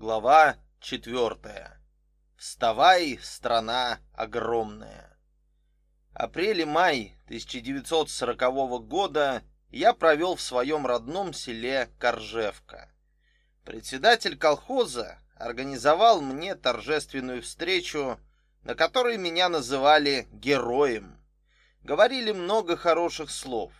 Глава четвертая. Вставай, страна огромная. Апрель-май 1940 года я провел в своем родном селе Коржевка. Председатель колхоза организовал мне торжественную встречу, на которой меня называли героем. Говорили много хороших слов.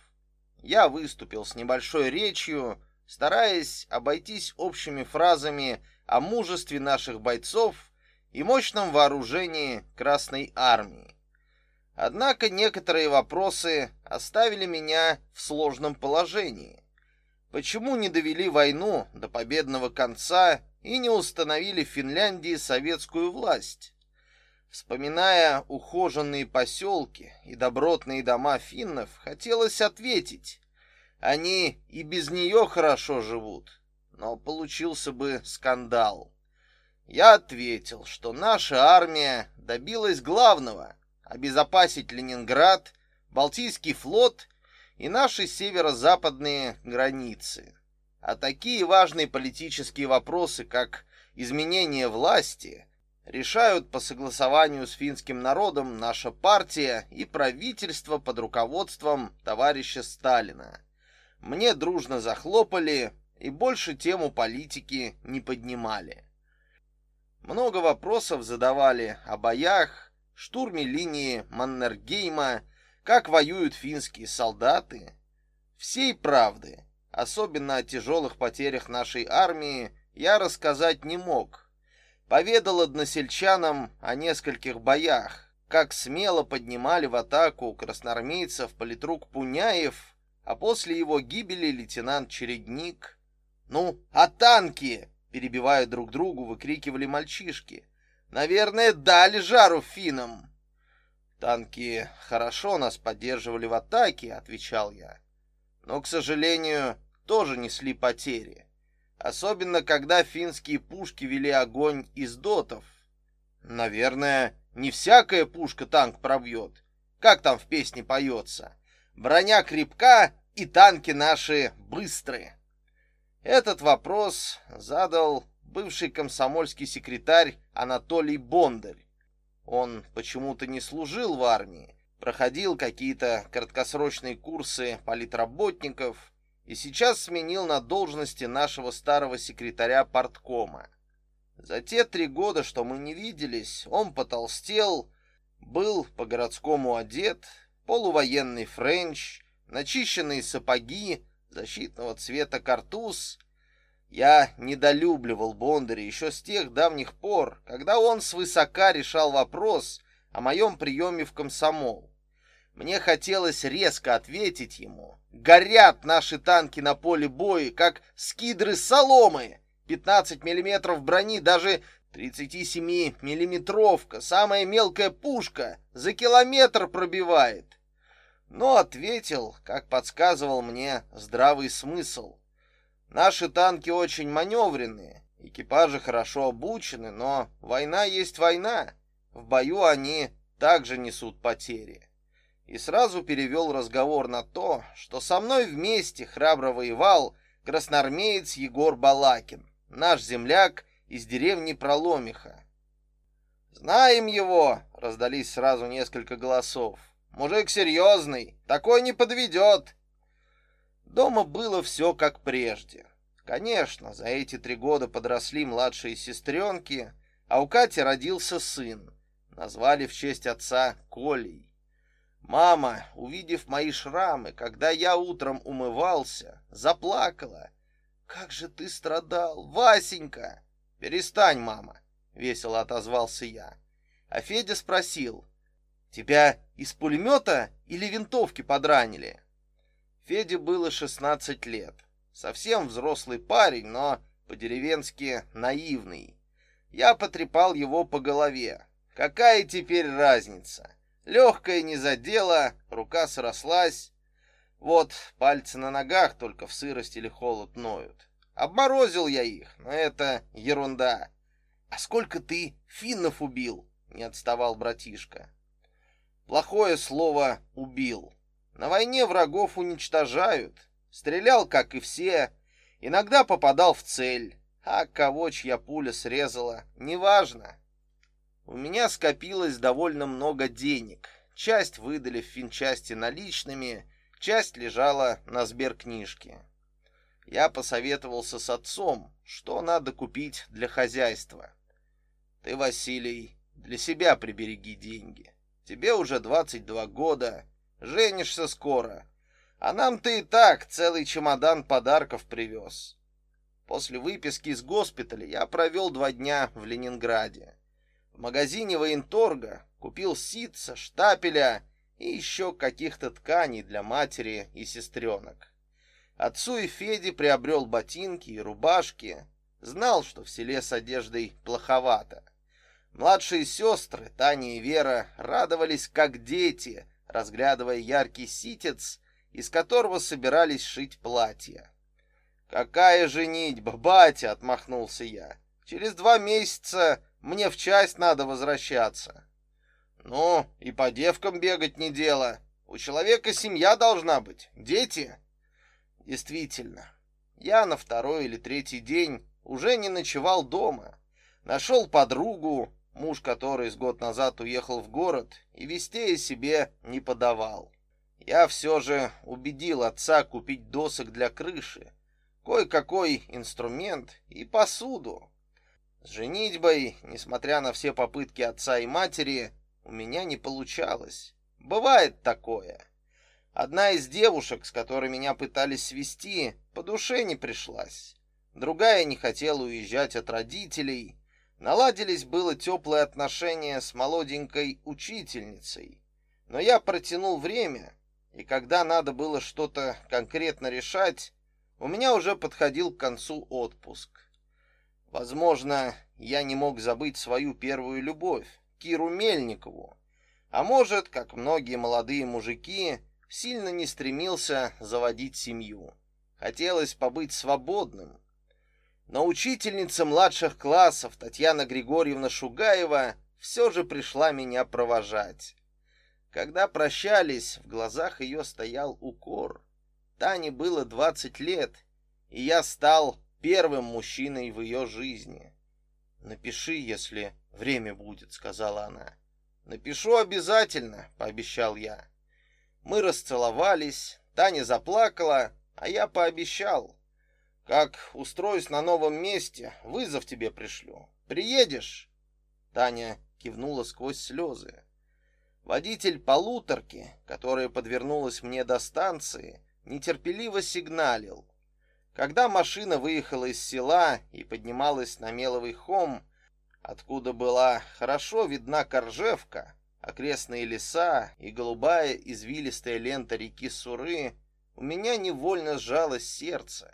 Я выступил с небольшой речью, стараясь обойтись общими фразами о мужестве наших бойцов и мощном вооружении Красной армии. Однако некоторые вопросы оставили меня в сложном положении. Почему не довели войну до победного конца и не установили в Финляндии советскую власть? Вспоминая ухоженные поселки и добротные дома финнов, хотелось ответить: они и без нее хорошо живут но получился бы скандал. Я ответил, что наша армия добилась главного обезопасить Ленинград, Балтийский флот и наши северо-западные границы. А такие важные политические вопросы, как изменение власти, решают по согласованию с финским народом наша партия и правительство под руководством товарища Сталина. Мне дружно захлопали, и больше тему политики не поднимали. Много вопросов задавали о боях, штурме линии Маннергейма, как воюют финские солдаты. Всей правды, особенно о тяжелых потерях нашей армии, я рассказать не мог. Поведал односельчанам о нескольких боях, как смело поднимали в атаку красноармейцев политрук Пуняев, а после его гибели лейтенант Чередник, «Ну, а танки?» — перебивая друг другу, выкрикивали мальчишки. «Наверное, дали жару финнам». «Танки хорошо нас поддерживали в атаке», — отвечал я. «Но, к сожалению, тоже несли потери. Особенно, когда финские пушки вели огонь из дотов. Наверное, не всякая пушка танк пробьет. Как там в песне поется? Броня крепка, и танки наши быстрые». Этот вопрос задал бывший комсомольский секретарь Анатолий Бондарь. Он почему-то не служил в армии, проходил какие-то краткосрочные курсы политработников и сейчас сменил на должности нашего старого секретаря парткома. За те три года, что мы не виделись, он потолстел, был по-городскому одет, полувоенный френч, начищенные сапоги, защитного цвета картуз. Я недолюбливал Бондаря еще с тех давних пор, когда он свысока решал вопрос о моем приеме в комсомол. Мне хотелось резко ответить ему. Горят наши танки на поле боя, как скидры соломы. 15 миллиметров брони, даже 37-миллиметровка, самая мелкая пушка, за километр пробивает но ответил, как подсказывал мне здравый смысл. Наши танки очень маневренные, экипажи хорошо обучены, но война есть война. В бою они также несут потери. И сразу перевел разговор на то, что со мной вместе храбро воевал красноармеец Егор Балакин, наш земляк из деревни Проломиха. «Знаем его!» — раздались сразу несколько голосов. Мужик серьезный, такой не подведет. Дома было все как прежде. Конечно, за эти три года подросли младшие сестренки, а у Кати родился сын. Назвали в честь отца Колей. Мама, увидев мои шрамы, когда я утром умывался, заплакала. «Как же ты страдал, Васенька!» «Перестань, мама!» — весело отозвался я. А Федя спросил, Тебя из пулемета или винтовки подранили? Феде было 16 лет. Совсем взрослый парень, но по-деревенски наивный. Я потрепал его по голове. Какая теперь разница? Легкая не задела, рука срослась. Вот пальцы на ногах только в сырость или холод ноют. Обморозил я их, но это ерунда. А сколько ты финнов убил? Не отставал братишка. Плохое слово «убил». На войне врагов уничтожают. Стрелял, как и все. Иногда попадал в цель. а кого чья пуля срезала, неважно. У меня скопилось довольно много денег. Часть выдали в финчасти наличными, часть лежала на сберкнижке. Я посоветовался с отцом, что надо купить для хозяйства. Ты, Василий, для себя прибереги деньги. Тебе уже 22 года, женишься скоро, а нам ты и так целый чемодан подарков привез. После выписки из госпиталя я провел два дня в Ленинграде. В магазине военторга купил ситца, штапеля и еще каких-то тканей для матери и сестренок. Отцу и Феде приобрел ботинки и рубашки. Знал, что в селе с одеждой плоховато. Младшие сестры, Таня и Вера, радовались как дети, разглядывая яркий ситец, из которого собирались шить платья. «Какая женитьба, батя!» — отмахнулся я. «Через два месяца мне в часть надо возвращаться». «Ну, и по девкам бегать не дело. У человека семья должна быть, дети». Действительно, я на второй или третий день уже не ночевал дома. Нашел подругу, муж которой с год назад уехал в город и вестей о себе не подавал. Я все же убедил отца купить досок для крыши, кое-какой инструмент и посуду. С женитьбой, несмотря на все попытки отца и матери, у меня не получалось. Бывает такое. Одна из девушек, с которой меня пытались свести, по душе не пришлась. Другая не хотела уезжать от родителей. Наладились было теплые отношения с молоденькой учительницей. Но я протянул время, и когда надо было что-то конкретно решать, у меня уже подходил к концу отпуск. Возможно, я не мог забыть свою первую любовь, Киру Мельникову. А может, как многие молодые мужики, сильно не стремился заводить семью. Хотелось побыть свободным. Но учительница младших классов Татьяна Григорьевна Шугаева все же пришла меня провожать. Когда прощались, в глазах ее стоял укор. Тане было 20 лет, и я стал первым мужчиной в ее жизни. Напиши, если время будет, сказала она. Напишу обязательно, пообещал я. Мы расцеловались, Таня заплакала, а я пообещал. Как устроюсь на новом месте, вызов тебе пришлю. Приедешь? Таня кивнула сквозь слезы. Водитель полуторки, которая подвернулась мне до станции, нетерпеливо сигналил. Когда машина выехала из села и поднималась на меловый холм, откуда была хорошо видна Коржевка, окрестные леса и голубая извилистая лента реки Суры, у меня невольно сжалось сердце.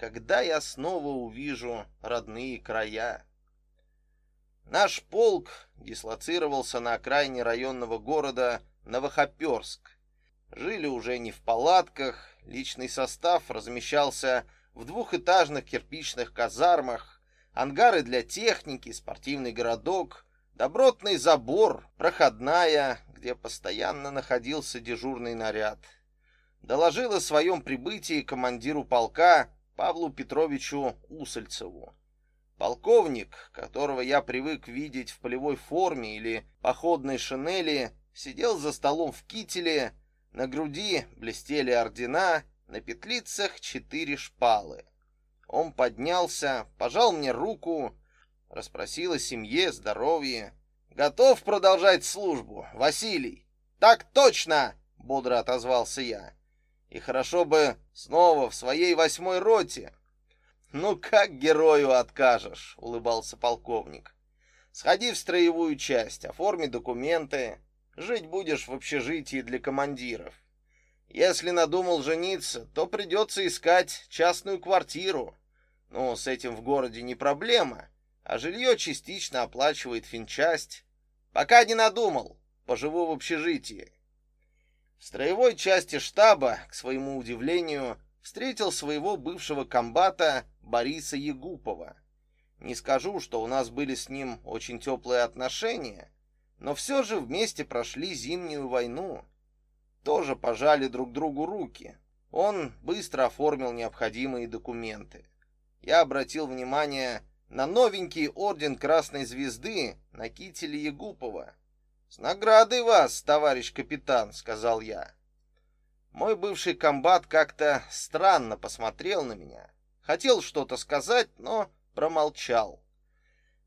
Когда я снова увижу родные края? Наш полк дислоцировался на окраине районного города Новохоперск. Жили уже не в палатках, личный состав размещался в двухэтажных кирпичных казармах, ангары для техники, спортивный городок, добротный забор, проходная, где постоянно находился дежурный наряд. Доложил о своем прибытии командиру полка Павлу Петровичу Усольцеву. Полковник, которого я привык видеть в полевой форме или походной шинели, сидел за столом в кителе, на груди блестели ордена, на петлицах четыре шпалы. Он поднялся, пожал мне руку, расспросил о семье, здоровье. «Готов продолжать службу, Василий?» «Так точно!» — бодро отозвался я. «И хорошо бы снова в своей восьмой роте». «Ну как герою откажешь?» — улыбался полковник. «Сходи в строевую часть, оформи документы. Жить будешь в общежитии для командиров. Если надумал жениться, то придется искать частную квартиру. Ну, с этим в городе не проблема а жилье частично оплачивает финчасть. Пока не надумал, поживу в общежитии. В строевой части штаба, к своему удивлению, встретил своего бывшего комбата Бориса Егупова. Не скажу, что у нас были с ним очень теплые отношения, но все же вместе прошли зимнюю войну. Тоже пожали друг другу руки. Он быстро оформил необходимые документы. я обратил внимание на новенький орден Красной Звезды на кителе Егупова. «С наградой вас, товарищ капитан», — сказал я. Мой бывший комбат как-то странно посмотрел на меня. Хотел что-то сказать, но промолчал.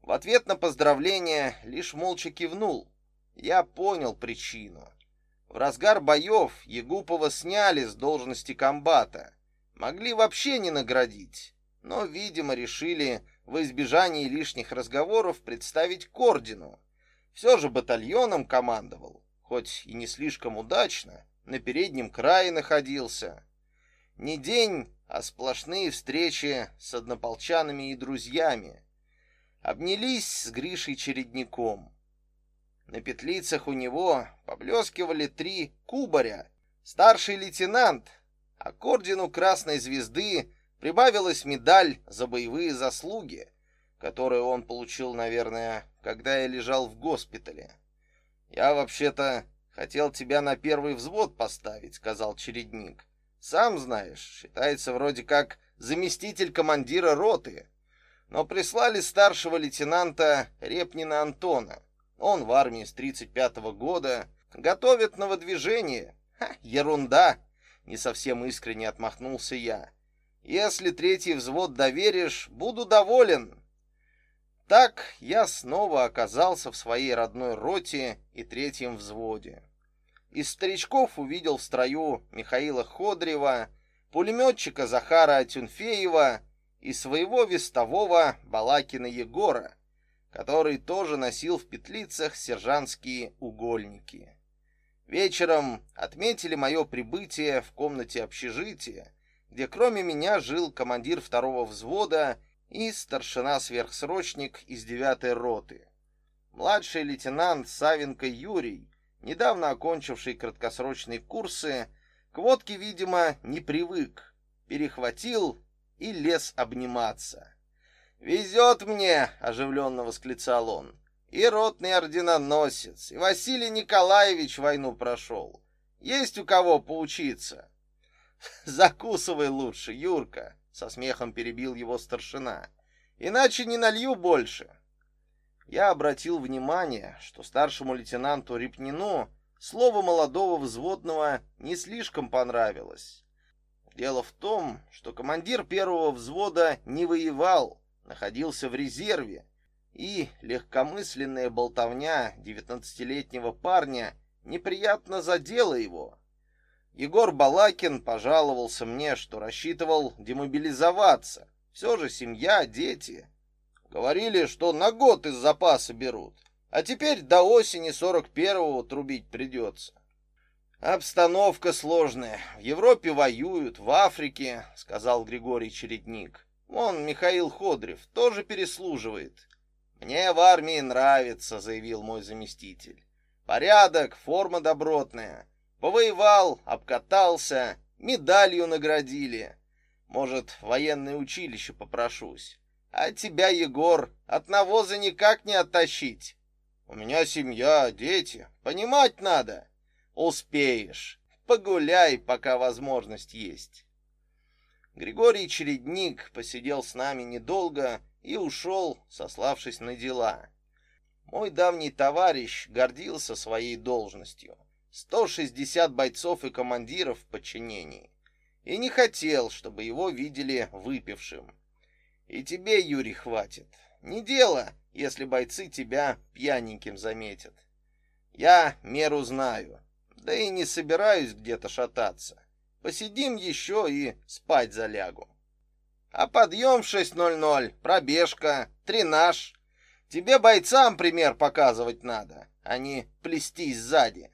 В ответ на поздравление лишь молча кивнул. Я понял причину. В разгар боев Егупова сняли с должности комбата. Могли вообще не наградить, но, видимо, решили в избежании лишних разговоров представить к ордену. Все же батальоном командовал, хоть и не слишком удачно, на переднем крае находился. Не день, а сплошные встречи с однополчанами и друзьями. Обнялись с Гришей Чередником. На петлицах у него поблескивали три кубаря. Старший лейтенант, а к ордену Красной Звезды прибавилась медаль за боевые заслуги, которую он получил, наверное, когда я лежал в госпитале. Я вообще-то хотел тебя на первый взвод поставить, сказал чередник. Сам знаешь, считается вроде как заместитель командира роты. Но прислали старшего лейтенанта Репнина Антона. Он в армии с 35-го года, готовит на выдвижение. Ха, ерунда, не совсем искренне отмахнулся я. Если третий взвод доверишь, буду доволен. Так я снова оказался в своей родной роте и третьем взводе. Из старичков увидел в строю Михаила Ходрева, пулеметчика Захара Тюнфеева и своего вестового Балакина Егора, который тоже носил в петлицах сержантские угольники. Вечером отметили мое прибытие в комнате общежития, где кроме меня жил командир второго взвода и старшина-сверхсрочник из девятой роты. Младший лейтенант Савенко Юрий, недавно окончивший краткосрочные курсы, к водке, видимо, не привык, перехватил и лез обниматься. «Везет мне!» — оживленно восклицал он. «И ротный орденоносец, и Василий Николаевич войну прошел. Есть у кого поучиться». «Закусывай лучше, Юрка!» — со смехом перебил его старшина. «Иначе не налью больше». Я обратил внимание, что старшему лейтенанту Репнину слово молодого взводного не слишком понравилось. Дело в том, что командир первого взвода не воевал, находился в резерве, и легкомысленная болтовня девятнадцатилетнего парня неприятно задела его. Егор Балакин пожаловался мне, что рассчитывал демобилизоваться. Все же семья, дети. Говорили, что на год из запаса берут, а теперь до осени сорок первого трубить придется. Обстановка сложная. В Европе воюют, в Африке, сказал Григорий Чередник. Вон Михаил Ходрев тоже переслуживает. Мне в армии нравится, заявил мой заместитель. Порядок, форма добротная. Повоевал, обкатался, медалью наградили. Может, в военное училище попрошусь. А тебя, Егор, от навоза никак не оттащить. У меня семья, дети, понимать надо. Успеешь. Погуляй, пока возможность есть. Григорий Чередник посидел с нами недолго и ушел, сославшись на дела. Мой давний товарищ гордился своей должностью. 160 бойцов и командиров в подчинении. И не хотел, чтобы его видели выпившим. И тебе, Юрий, хватит. Не дело, если бойцы тебя пьяненьким заметят. Я меру знаю, да и не собираюсь где-то шататься. Посидим еще и спать залягу. А подъем в 6.00, пробежка, тренаж. Тебе бойцам пример показывать надо, а не плестись сзади.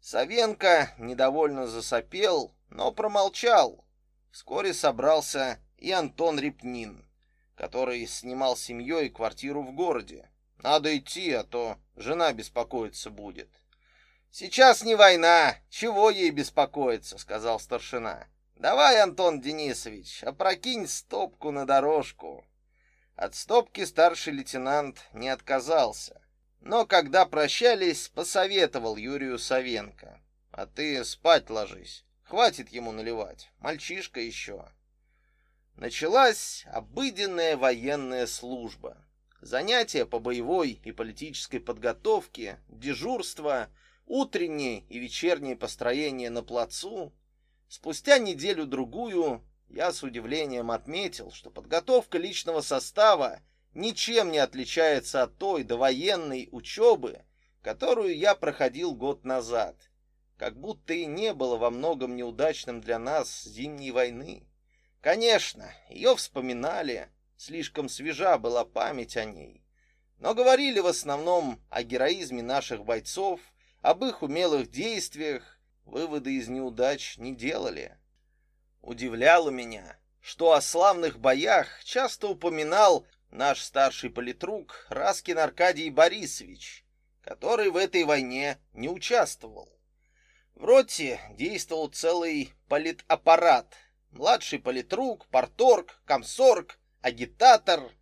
Савенко недовольно засопел, но промолчал. Вскоре собрался и Антон Репнин, который снимал семьей квартиру в городе. Надо идти, а то жена беспокоиться будет. Сейчас не война, чего ей беспокоиться, сказал старшина. Давай, Антон Денисович, опрокинь стопку на дорожку. От стопки старший лейтенант не отказался, но когда прощались, посоветовал Юрию Савенко: "А ты спать ложись. Хватит ему наливать, мальчишка еще». началась обыденная военная служба. Занятия по боевой и политической подготовке, дежурство, утренние и вечерние построения на плацу. Спустя неделю-другую я с удивлением отметил, что подготовка личного состава ничем не отличается от той довоенной учебы, которую я проходил год назад, как будто и не было во многом неудачным для нас зимней войны. Конечно, ее вспоминали, слишком свежа была память о ней, но говорили в основном о героизме наших бойцов, об их умелых действиях, выводы из неудач не делали. Удивляло меня, что о славных боях часто упоминал наш старший политрук Раскин Аркадий Борисович, который в этой войне не участвовал. В роте действовал целый политаппарат. Младший политрук, порторг, комсорг, агитатор.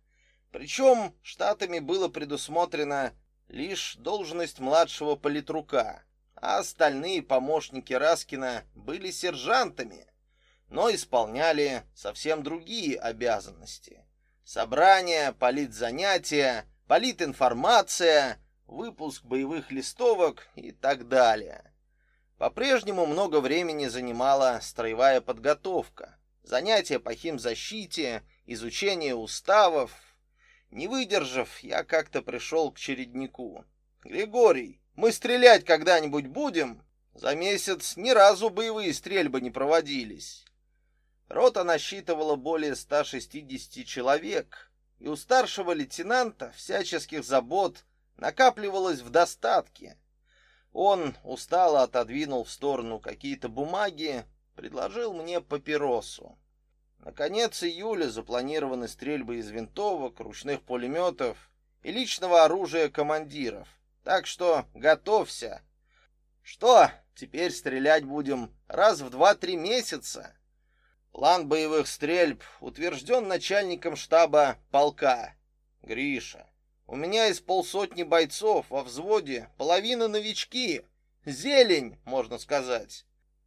Причем штатами было предусмотрено лишь должность младшего политрука, а остальные помощники Раскина были сержантами, но исполняли совсем другие обязанности. Собрания, политзанятия, политинформация, выпуск боевых листовок и так далее. По-прежнему много времени занимала строевая подготовка, занятия по химзащите, изучение уставов. Не выдержав, я как-то пришел к череднику. «Григорий, мы стрелять когда-нибудь будем?» За месяц ни разу боевые стрельбы не проводились. Рота насчитывала более 160 человек, и у старшего лейтенанта всяческих забот накапливалось в достатке. Он устало отодвинул в сторону какие-то бумаги, предложил мне папиросу. На конец июля запланированы стрельбы из винтовок, ручных пулеметов и личного оружия командиров. Так что готовься. Что, теперь стрелять будем раз в два-три месяца? План боевых стрельб утвержден начальником штаба полка. Гриша, у меня из полсотни бойцов во взводе половина новички. Зелень, можно сказать.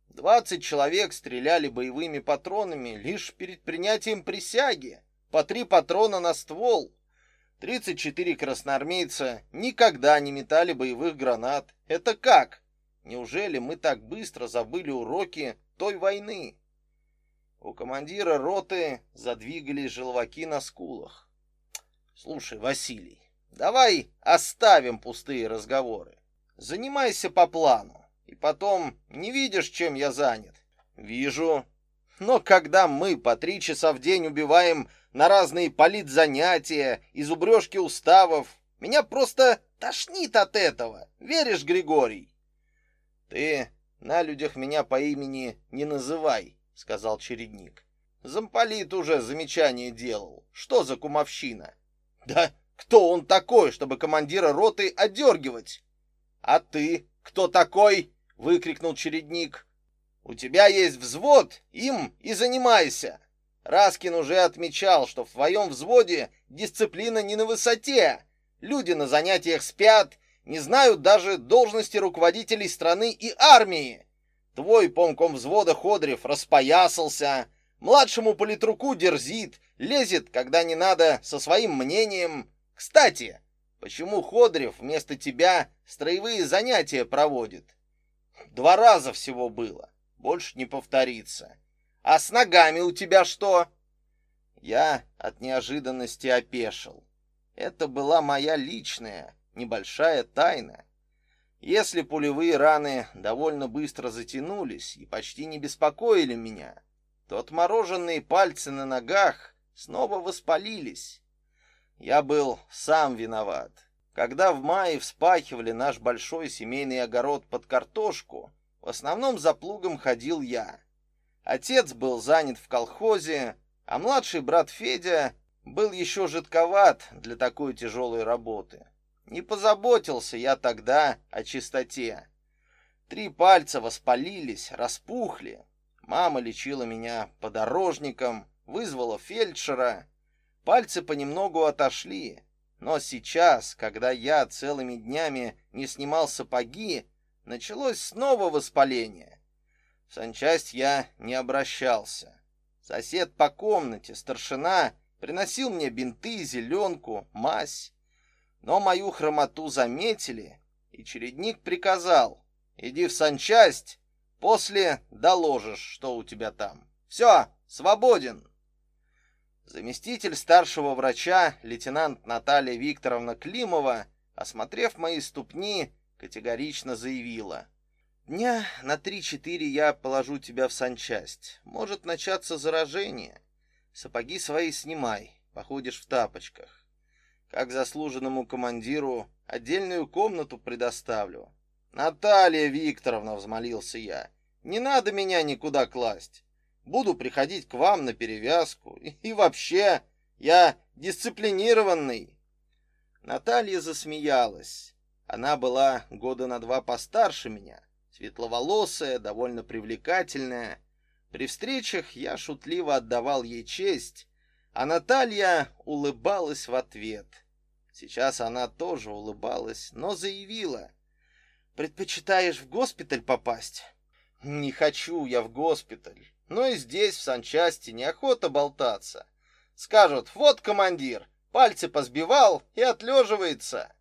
Двадцать человек стреляли боевыми патронами лишь перед принятием присяги. По три патрона на ствол. Тридцать четыре красноармейца никогда не метали боевых гранат. Это как? Неужели мы так быстро забыли уроки той войны? У командира роты задвигались желваки на скулах. Слушай, Василий, давай оставим пустые разговоры. Занимайся по плану. И потом, не видишь, чем я занят? Вижу. Но когда мы по три часа в день убиваем на разные политзанятия и зубрежки уставов, меня просто тошнит от этого. Веришь, Григорий? Ты на людях меня по имени не называй, — сказал чередник. Замполит уже замечание делал. Что за кумовщина? Да кто он такой, чтобы командира роты одергивать? А ты кто такой? выкрикнул чередник. У тебя есть взвод, им и занимайся. Раскин уже отмечал, что в твоем взводе дисциплина не на высоте. Люди на занятиях спят, не знают даже должности руководителей страны и армии. Твой помком взвода Ходрев распоясался, младшему политруку дерзит, лезет, когда не надо, со своим мнением. Кстати, почему Ходрев вместо тебя строевые занятия проводит? Два раза всего было, больше не повторится. А с ногами у тебя что? Я от неожиданности опешил. Это была моя личная, небольшая тайна. Если пулевые раны довольно быстро затянулись и почти не беспокоили меня, то отмороженные пальцы на ногах снова воспалились. Я был сам виноват. Когда в мае вспахивали наш большой семейный огород под картошку, в основном за плугом ходил я. Отец был занят в колхозе, а младший брат Федя был еще жидковат для такой тяжелой работы. Не позаботился я тогда о чистоте. Три пальца воспалились, распухли. Мама лечила меня подорожником, вызвала фельдшера. Пальцы понемногу отошли, но сейчас, когда я целыми днями не снимал сапоги, началось снова воспаление. В санчасть я не обращался. Сосед по комнате, старшина, приносил мне бинты, зеленку, мазь. Но мою хромоту заметили, и чередник приказал: "Иди в санчасть, после доложишь, что у тебя там. Все, свободен". Заместитель старшего врача, лейтенант Наталья Викторовна Климова, осмотрев мои ступни, категорично заявила: "Дня на три-четыре я положу тебя в санчасть. Может начаться заражение. Сапоги свои снимай, походишь в тапочках. Как заслуженному командиру отдельную комнату предоставлю". "Наталья Викторовна", взмолился я. "Не надо меня никуда класть. Буду приходить к вам на перевязку. И вообще, я дисциплинированный. Наталья засмеялась. Она была года на два постарше меня, светловолосая, довольно привлекательная. При встречах я шутливо отдавал ей честь, а Наталья улыбалась в ответ. Сейчас она тоже улыбалась, но заявила: "Предпочитаешь в госпиталь попасть?" "Не хочу я в госпиталь. Но и здесь, в санчасти, неохота болтаться. Скажут, вот командир, пальцы позбивал и отлеживается.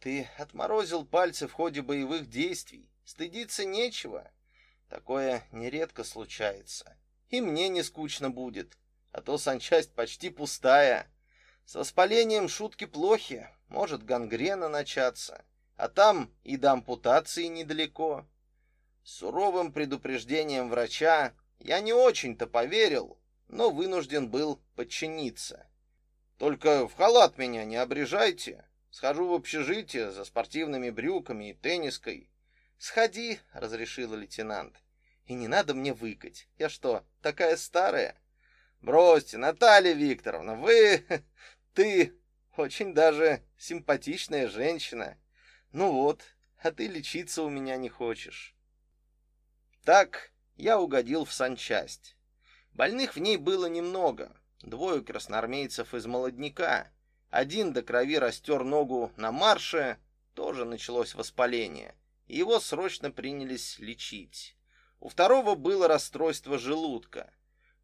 Ты отморозил пальцы в ходе боевых действий. Стыдиться нечего. Такое нередко случается. И мне не скучно будет, а то санчасть почти пустая. С воспалением шутки плохи, может гангрена начаться, а там и до ампутации недалеко. Суровым предупреждением врача я не очень-то поверил, но вынужден был подчиниться. Только в халат меня не обрежайте. Схожу в общежитие за спортивными брюками и тенниской. Сходи, разрешил лейтенант. И не надо мне выкать. Я что, такая старая? Бросьте, Наталья Викторовна, вы ты очень даже симпатичная женщина. Ну вот, а ты лечиться у меня не хочешь. Так я угодил в санчасть. Больных в ней было немного. Двое красноармейцев из молодняка. Один до крови растер ногу на марше, тоже началось воспаление. Его срочно принялись лечить. У второго было расстройство желудка.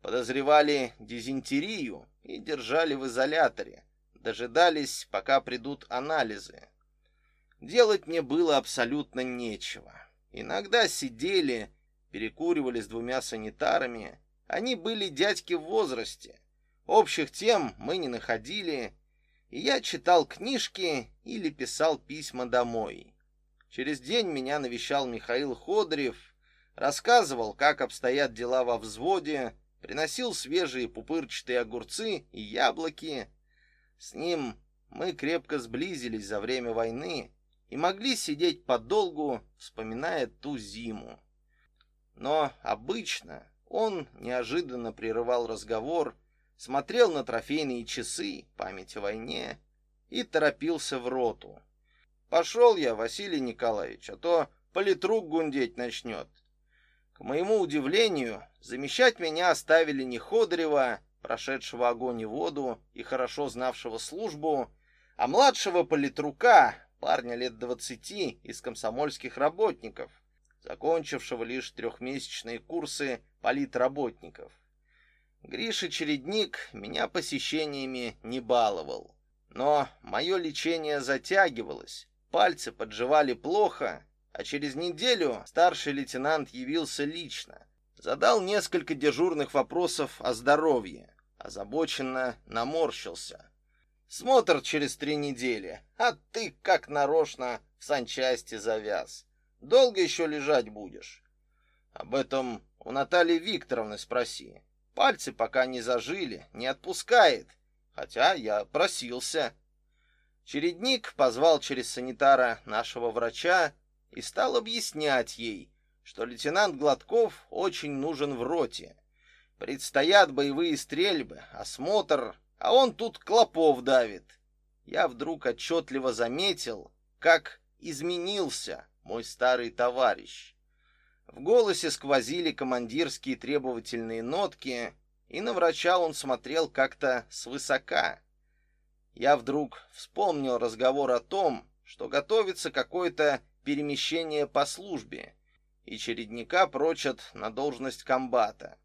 Подозревали дизентерию и держали в изоляторе. Дожидались, пока придут анализы. Делать мне было абсолютно нечего. Иногда сидели перекуривали с двумя санитарами. Они были дядьки в возрасте. Общих тем мы не находили, и я читал книжки или писал письма домой. Через день меня навещал Михаил Ходорев, рассказывал, как обстоят дела во взводе, приносил свежие пупырчатые огурцы и яблоки. С ним мы крепко сблизились за время войны и могли сидеть подолгу, вспоминая ту зиму. Но обычно он неожиданно прерывал разговор, смотрел на трофейные часы, память о войне и торопился в роту. Пошел я, Василий Николаевич, а то политрук гундеть начнет. К моему удивлению, замещать меня оставили не Ходорева, прошедшего огонь и воду и хорошо знавшего службу, а младшего политрука, парня лет двадцати из комсомольских работников, закончившего лишь трехмесячные курсы политработников. Гриша Чередник меня посещениями не баловал. Но мое лечение затягивалось, пальцы подживали плохо, а через неделю старший лейтенант явился лично. Задал несколько дежурных вопросов о здоровье, озабоченно наморщился. Смотр через три недели, а ты как нарочно в санчасти завяз. Долго еще лежать будешь? Об этом у Натальи Викторовны спроси. Пальцы пока не зажили, не отпускает, хотя я просился. Чередник позвал через санитара нашего врача и стал объяснять ей, что лейтенант Гладков очень нужен в роте. Предстоят боевые стрельбы, осмотр, а он тут клопов давит. Я вдруг отчетливо заметил, как изменился мой старый товарищ. В голосе сквозили командирские требовательные нотки, и на врача он смотрел как-то свысока. Я вдруг вспомнил разговор о том, что готовится какое-то перемещение по службе, и чередника прочат на должность комбата.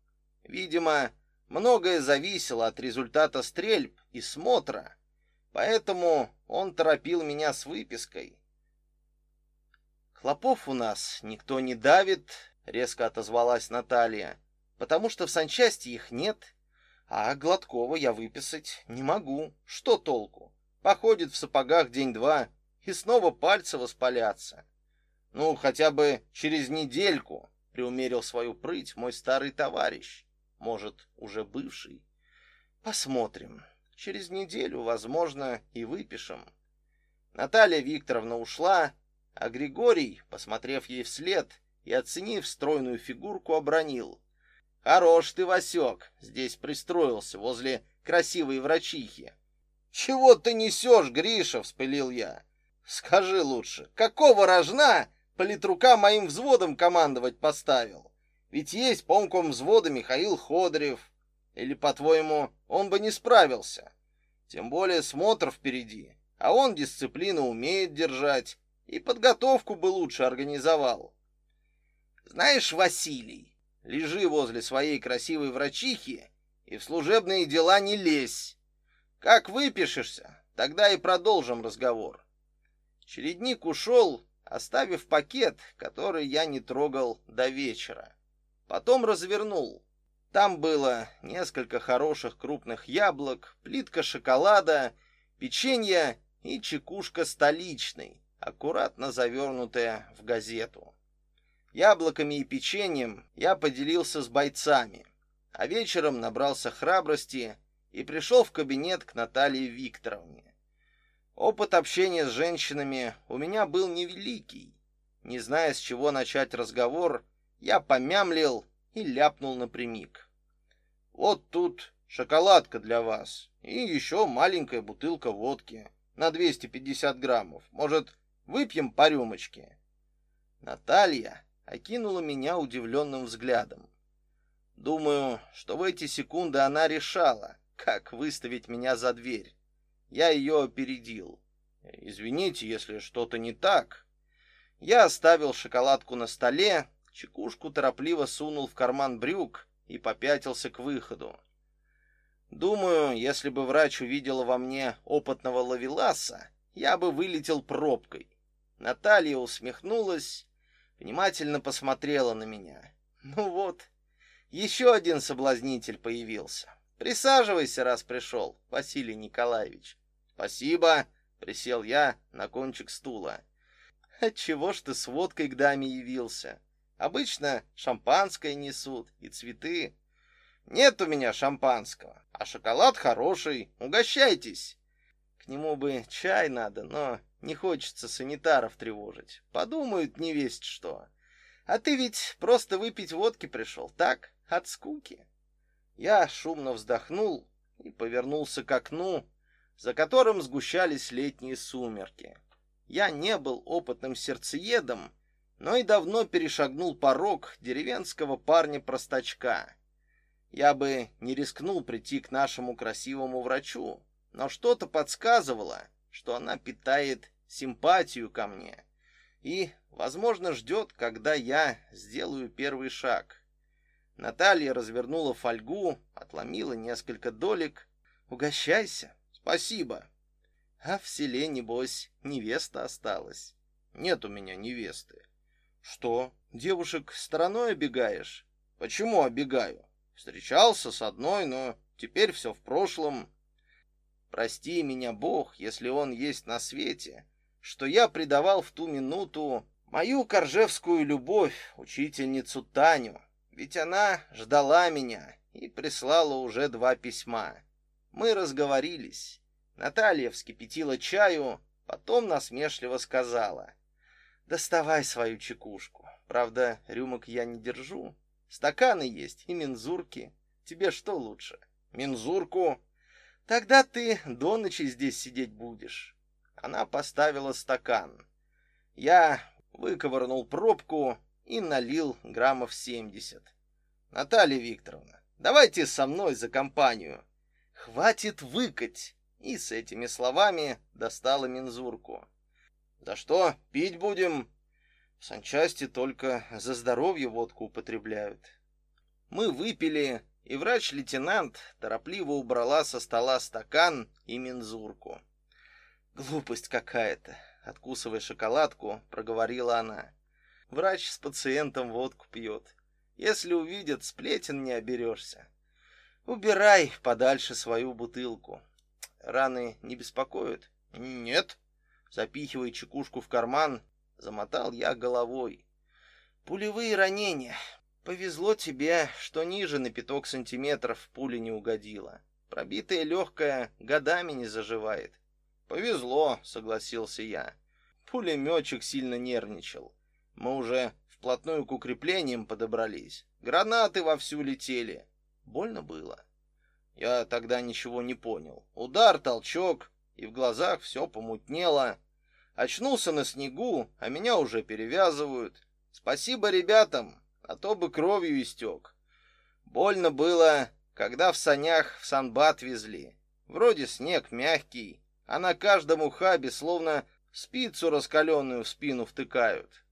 Видимо, многое зависело от результата стрельб и смотра, поэтому он торопил меня с выпиской. «Хлопов у нас никто не давит», — резко отозвалась Наталья, «потому что в санчасти их нет, а Гладкова я выписать не могу. Что толку? Походит в сапогах день-два, и снова пальцы воспалятся. Ну, хотя бы через недельку, приумерил свою прыть мой старый товарищ, может, уже бывший. Посмотрим. Через неделю, возможно, и выпишем. Наталья Викторовна ушла, а Григорий, посмотрев ей вслед и оценив стройную фигурку, обронил: "Хорош ты, Васек, здесь пристроился возле красивой врачихи". "Чего ты несешь, Гриша?" вспылил я. "Скажи лучше, какого рожна политрука моим взводом командовать поставил? Ведь есть помком взвода Михаил Ходорев. Или, по-твоему, он бы не справился? Тем более смотр впереди, а он дисциплину умеет держать и подготовку бы лучше организовал. Знаешь, Василий, лежи возле своей красивой врачихи и в служебные дела не лезь. Как выпишешься, тогда и продолжим разговор. Чередник ушел, оставив пакет, который я не трогал до вечера. Потом развернул. Там было несколько хороших крупных яблок, плитка шоколада, печенье и чекушка столичной, аккуратно завернутая в газету. Яблоками и печеньем я поделился с бойцами, а вечером набрался храбрости и пришел в кабинет к Наталье Викторовне. Опыт общения с женщинами у меня был невеликий. Не зная, с чего начать разговор, я помямлил и ляпнул напрямик. «Вот тут шоколадка для вас и еще маленькая бутылка водки на 250 граммов. Может, Выпьем по рюмочке. Наталья окинула меня удивленным взглядом. Думаю, что в эти секунды она решала, как выставить меня за дверь. Я ее опередил. Извините, если что-то не так. Я оставил шоколадку на столе, чекушку торопливо сунул в карман брюк и попятился к выходу. Думаю, если бы врач увидела во мне опытного ловеласа, я бы вылетел пробкой. Наталья усмехнулась, внимательно посмотрела на меня. Ну вот, еще один соблазнитель появился. Присаживайся, раз пришел, Василий Николаевич. Спасибо, присел я на кончик стула. Отчего ж ты с водкой к даме явился? Обычно шампанское несут и цветы. Нет у меня шампанского, а шоколад хороший. Угощайтесь. К нему бы чай надо, но не хочется санитаров тревожить. Подумают не весть что. А ты ведь просто выпить водки пришел, так? От скуки. Я шумно вздохнул и повернулся к окну, за которым сгущались летние сумерки. Я не был опытным сердцеедом, но и давно перешагнул порог деревенского парня-простачка. Я бы не рискнул прийти к нашему красивому врачу, но что-то подсказывало, что она питает симпатию ко мне и, возможно, ждет, когда я сделаю первый шаг. Наталья развернула фольгу, отломила несколько долек. «Угощайся. Спасибо». А в селе, небось, невеста осталась. Нет у меня невесты. Что, девушек стороной обегаешь? Почему обегаю? Встречался с одной, но теперь все в прошлом. Прости меня, Бог, если он есть на свете, что я предавал в ту минуту мою коржевскую любовь, учительницу Таню, ведь она ждала меня и прислала уже два письма. Мы разговорились. Наталья вскипятила чаю, потом насмешливо сказала: "Доставай свою чекушку. Правда, рюмок я не держу. Стаканы есть и мензурки. Тебе что лучше? Мензурку Тогда ты до ночи здесь сидеть будешь. Она поставила стакан. Я выковырнул пробку и налил граммов 70. Наталья Викторовна, давайте со мной за компанию. Хватит выкать. И с этими словами достала мензурку. За что пить будем? В санчасти только за здоровье водку употребляют. Мы выпили и врач-лейтенант торопливо убрала со стола стакан и мензурку. «Глупость какая-то!» — откусывая шоколадку, проговорила она. «Врач с пациентом водку пьет. Если увидят, сплетен не оберешься. Убирай подальше свою бутылку. Раны не беспокоят?» «Нет», запихивая чекушку в карман, замотал я головой. Пулевые ранения. Повезло тебе, что ниже на пяток сантиметров пуля не угодила. Пробитая легкая годами не заживает. Повезло, согласился я. Пулеметчик сильно нервничал. Мы уже вплотную к укреплениям подобрались. Гранаты вовсю летели. Больно было. Я тогда ничего не понял. Удар, толчок, и в глазах все помутнело. Очнулся на снегу, а меня уже перевязывают. Спасибо ребятам, а то бы кровью истек. Больно было, когда в санях в Санбат везли. Вроде снег мягкий, а на каждом ухабе словно спицу раскаленную в спину втыкают.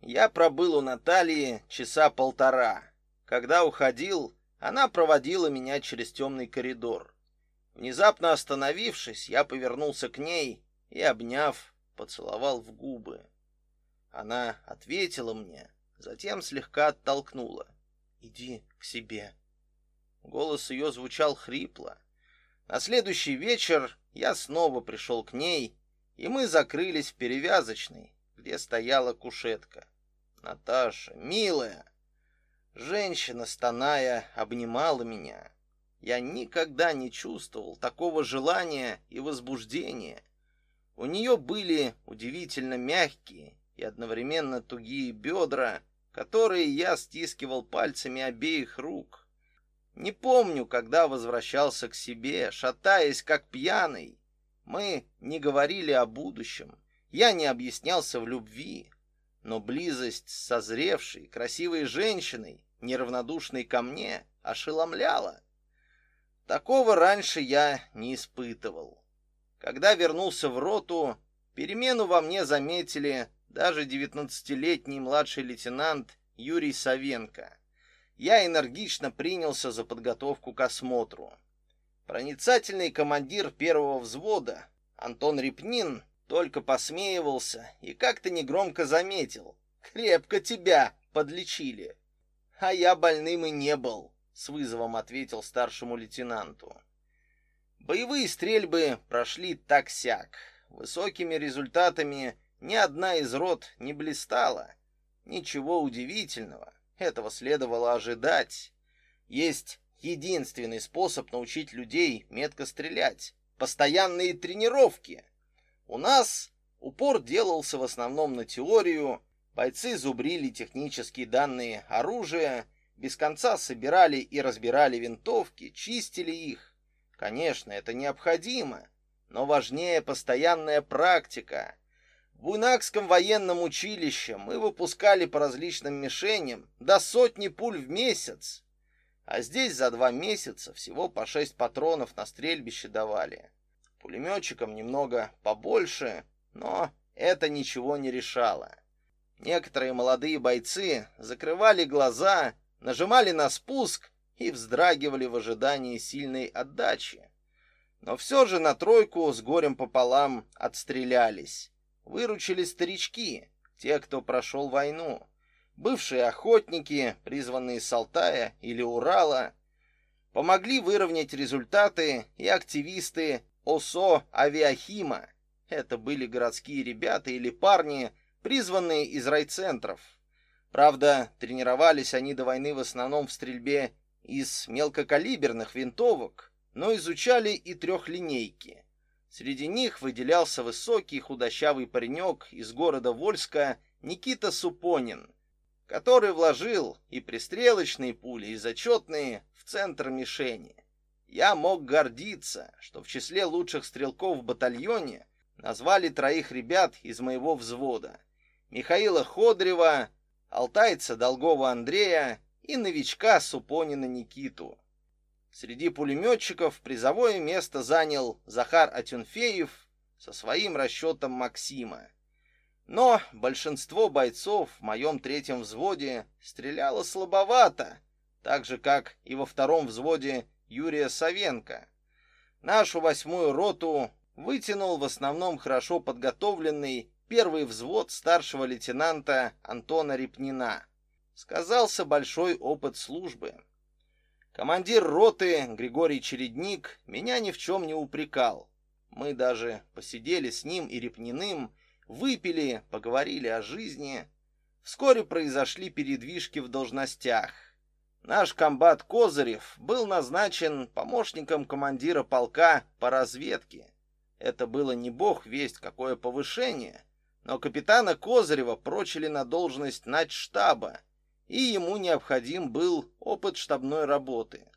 Я пробыл у Натальи часа полтора. Когда уходил, она проводила меня через темный коридор. Внезапно остановившись, я повернулся к ней и, обняв, поцеловал в губы. Она ответила мне, затем слегка оттолкнула. «Иди к себе». Голос ее звучал хрипло. На следующий вечер я снова пришел к ней, и мы закрылись в перевязочной, где стояла кушетка. Наташа, милая, женщина, стоная, обнимала меня. Я никогда не чувствовал такого желания и возбуждения. У нее были удивительно мягкие и одновременно тугие бедра, которые я стискивал пальцами обеих рук. Не помню, когда возвращался к себе, шатаясь как пьяный. Мы не говорили о будущем. Я не объяснялся в любви, но близость с созревшей, красивой женщиной, неравнодушной ко мне, ошеломляла. Такого раньше я не испытывал. Когда вернулся в роту, перемену во мне заметили даже девятнадцатилетний младший лейтенант Юрий Савенко. Я энергично принялся за подготовку к осмотру. Проницательный командир первого взвода Антон Репнин только посмеивался и как-то негромко заметил: "Крепко тебя подлечили". А я больным и не был с вызовом ответил старшему лейтенанту. Боевые стрельбы прошли так-сяк. Высокими результатами ни одна из рот не блистала. Ничего удивительного, этого следовало ожидать. Есть единственный способ научить людей метко стрелять постоянные тренировки. У нас упор делался в основном на теорию. Бойцы зубрили технические данные оружия без конца собирали и разбирали винтовки, чистили их. Конечно, это необходимо, но важнее постоянная практика. В Буйнакском военном училище мы выпускали по различным мишеням до сотни пуль в месяц. А здесь за два месяца всего по шесть патронов на стрельбище давали. Пулеметчикам немного побольше, но это ничего не решало. Некоторые молодые бойцы закрывали глаза нажимали на спуск и вздрагивали в ожидании сильной отдачи. Но все же на тройку с горем пополам отстрелялись. Выручили старички, те, кто прошел войну, бывшие охотники, призванные с Алтая или Урала, помогли выровнять результаты и активисты ОСО Авиахима. Это были городские ребята или парни, призванные из райцентров. Правда, тренировались они до войны в основном в стрельбе из мелкокалиберных винтовок, но изучали и трехлинейки. Среди них выделялся высокий худощавый паренек из города Вольска Никита Супонин, который вложил и пристрелочные пули, и зачетные в центр мишени. Я мог гордиться, что в числе лучших стрелков в батальоне назвали троих ребят из моего взвода. Михаила Ходрева, алтайца Долгова Андрея и новичка Супонина Никиту. Среди пулеметчиков призовое место занял Захар Атюнфеев со своим расчетом Максима. Но большинство бойцов в моем третьем взводе стреляло слабовато, так же, как и во втором взводе Юрия Савенко. Нашу восьмую роту вытянул в основном хорошо подготовленный первый взвод старшего лейтенанта Антона Репнина. Сказался большой опыт службы. Командир роты Григорий Чередник меня ни в чем не упрекал. Мы даже посидели с ним и Репниным, выпили, поговорили о жизни. Вскоре произошли передвижки в должностях. Наш комбат Козырев был назначен помощником командира полка по разведке. Это было не бог весть какое повышение, но капитана Козырева прочили на должность начштаба, и ему необходим был опыт штабной работы.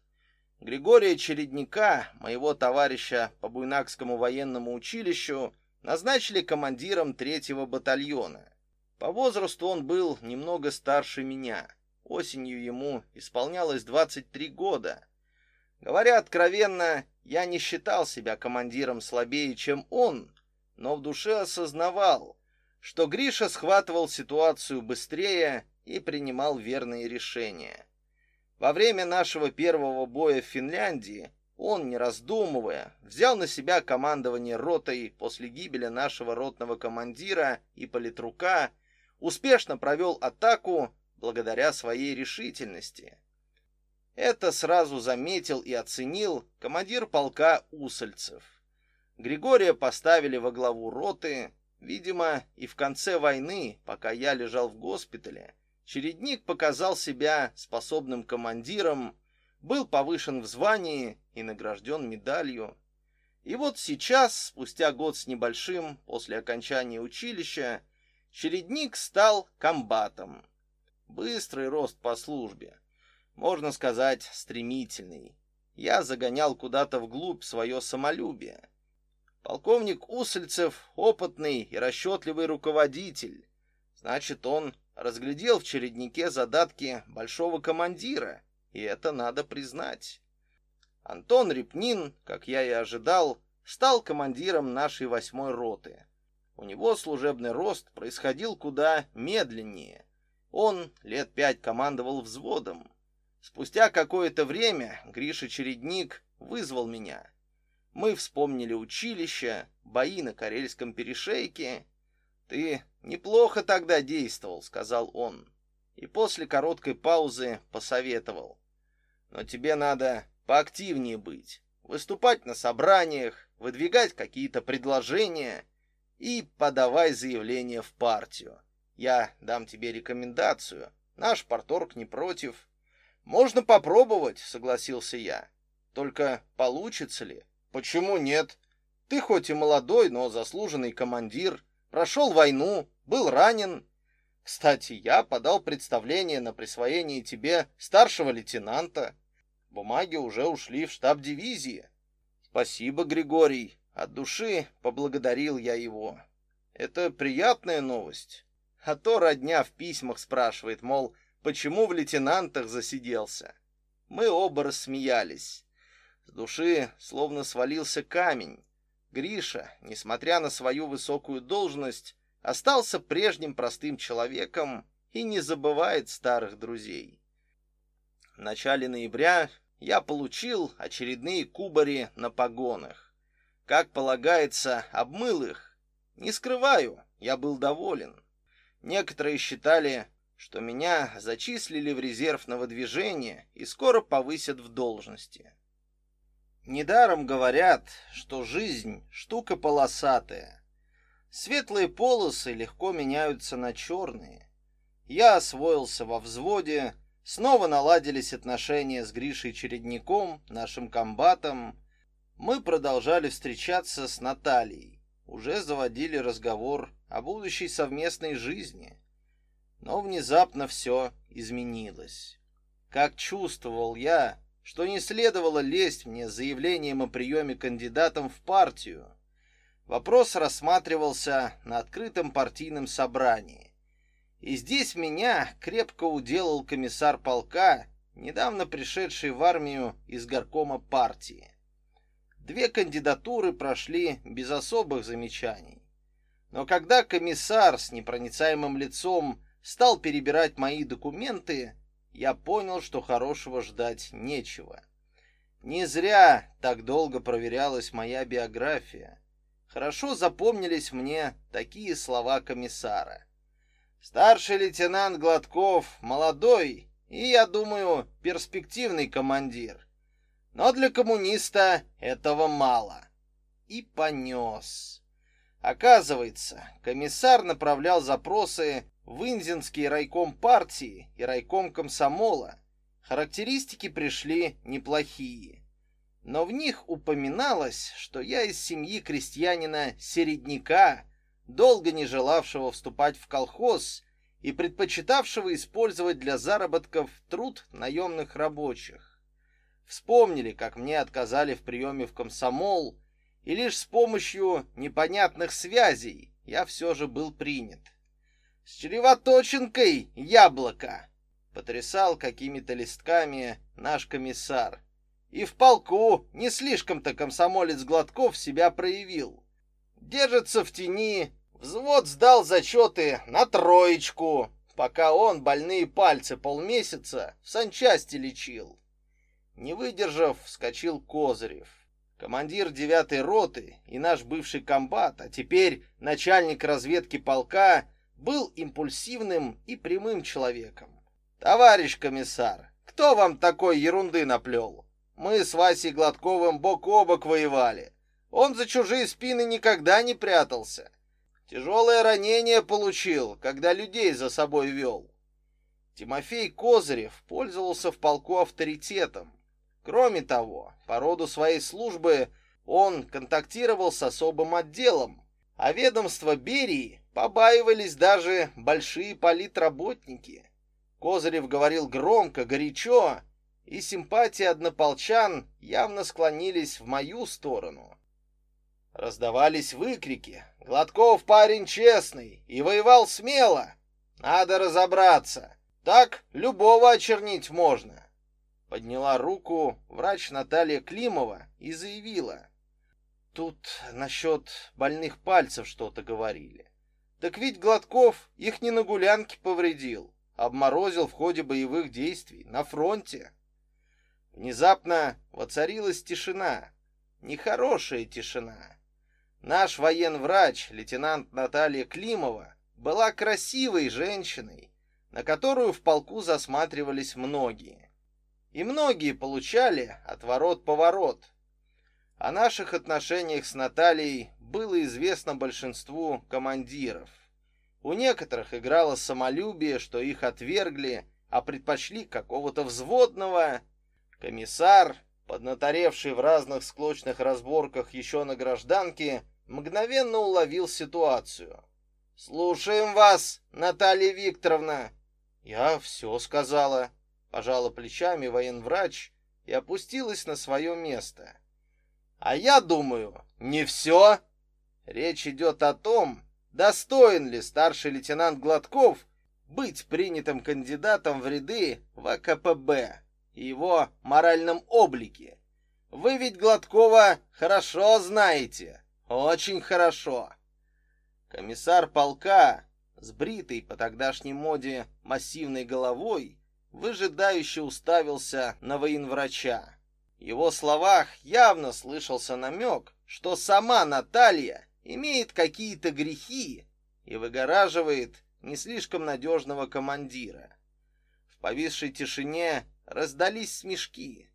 Григория Чередника, моего товарища по Буйнакскому военному училищу, назначили командиром третьего батальона. По возрасту он был немного старше меня. Осенью ему исполнялось 23 года. Говоря откровенно, я не считал себя командиром слабее, чем он, но в душе осознавал, что Гриша схватывал ситуацию быстрее и принимал верные решения. Во время нашего первого боя в Финляндии он, не раздумывая, взял на себя командование ротой после гибели нашего ротного командира и политрука, успешно провел атаку благодаря своей решительности. Это сразу заметил и оценил командир полка Усольцев. Григория поставили во главу роты, видимо, и в конце войны, пока я лежал в госпитале, Чередник показал себя способным командиром, был повышен в звании и награжден медалью. И вот сейчас, спустя год с небольшим после окончания училища, Чередник стал комбатом. Быстрый рост по службе, можно сказать, стремительный. Я загонял куда-то вглубь свое самолюбие. Полковник Усольцев опытный и расчетливый руководитель. Значит, он разглядел в череднике задатки большого командира, и это надо признать. Антон Репнин, как я и ожидал, стал командиром нашей восьмой роты. У него служебный рост происходил куда медленнее. Он лет пять командовал взводом. Спустя какое-то время Гриша Чередник вызвал меня. Мы вспомнили училище, бои на Карельском перешейке. Ты Неплохо тогда действовал, сказал он. И после короткой паузы посоветовал: "Но тебе надо поактивнее быть, выступать на собраниях, выдвигать какие-то предложения и подавай заявление в партию. Я дам тебе рекомендацию. Наш порторг не против. Можно попробовать, согласился я. Только получится ли? Почему нет? Ты хоть и молодой, но заслуженный командир, прошел войну, был ранен. Кстати, я подал представление на присвоение тебе старшего лейтенанта. Бумаги уже ушли в штаб дивизии. Спасибо, Григорий. От души поблагодарил я его. Это приятная новость. А то родня в письмах спрашивает, мол, почему в лейтенантах засиделся. Мы оба рассмеялись. С души словно свалился камень. Гриша, несмотря на свою высокую должность, остался прежним простым человеком и не забывает старых друзей. В начале ноября я получил очередные кубари на погонах. Как полагается, обмыл их. Не скрываю, я был доволен. Некоторые считали, что меня зачислили в резерв на выдвижение и скоро повысят в должности. Недаром говорят, что жизнь штука полосатая. Светлые полосы легко меняются на черные. Я освоился во взводе, снова наладились отношения с Гришей Чередником, нашим комбатом. Мы продолжали встречаться с Натальей, уже заводили разговор о будущей совместной жизни. Но внезапно все изменилось. Как чувствовал я, что не следовало лезть мне с заявлением о приеме кандидатом в партию. Вопрос рассматривался на открытом партийном собрании. И здесь меня крепко уделал комиссар полка, недавно пришедший в армию из горкома партии. Две кандидатуры прошли без особых замечаний. Но когда комиссар с непроницаемым лицом стал перебирать мои документы, я понял, что хорошего ждать нечего. Не зря так долго проверялась моя биография. Хорошо запомнились мне такие слова комиссара. Старший лейтенант Гладков молодой и, я думаю, перспективный командир. Но для коммуниста этого мало. И понес. Оказывается, комиссар направлял запросы в Инзинский райком партии и райком комсомола. Характеристики пришли неплохие. Но в них упоминалось, что я из семьи крестьянина-середняка, долго не желавшего вступать в колхоз и предпочитавшего использовать для заработков труд наемных рабочих. Вспомнили, как мне отказали в приеме в комсомол, и лишь с помощью непонятных связей я все же был принят. С чревоточинкой яблоко потрясал какими-то листками наш комиссар. И в полку не слишком-то комсомолец Гладков себя проявил. Держится в тени, взвод сдал зачеты на троечку, пока он больные пальцы полмесяца в санчасти лечил. Не выдержав, вскочил Козырев. Командир девятой роты и наш бывший комбат, а теперь начальник разведки полка, был импульсивным и прямым человеком. «Товарищ комиссар, кто вам такой ерунды наплел? Мы с Васей Гладковым бок о бок воевали. Он за чужие спины никогда не прятался. Тяжелое ранение получил, когда людей за собой вел. Тимофей Козырев пользовался в полку авторитетом. Кроме того, по роду своей службы он контактировал с особым отделом, а ведомство Берии побаивались даже большие политработники. Козырев говорил громко, горячо, и симпатии однополчан явно склонились в мою сторону. Раздавались выкрики. «Гладков парень честный и воевал смело. Надо разобраться. Так любого очернить можно». Подняла руку врач Наталья Климова и заявила. Тут насчет больных пальцев что-то говорили. Так ведь Гладков их не на гулянке повредил обморозил в ходе боевых действий на фронте. Внезапно воцарилась тишина, нехорошая тишина. Наш военврач, лейтенант Наталья Климова, была красивой женщиной, на которую в полку засматривались многие. И многие получали отворот-поворот. О наших отношениях с Натальей было известно большинству командиров. У некоторых играло самолюбие, что их отвергли, а предпочли какого-то взводного. Комиссар, поднаторевший в разных склочных разборках еще на гражданке, мгновенно уловил ситуацию. «Слушаем вас, Наталья Викторовна!» «Я все сказала», — пожала плечами военврач и опустилась на свое место. «А я думаю, не все. Речь идет о том, достоин ли старший лейтенант Гладков быть принятым кандидатом в ряды ВКПБ и его моральном облике. Вы ведь Гладкова хорошо знаете, очень хорошо. Комиссар полка с бритой по тогдашней моде массивной головой выжидающе уставился на военврача. В его словах явно слышался намек, что сама Наталья имеет какие-то грехи и выгораживает не слишком надежного командира. В повисшей тишине раздались смешки.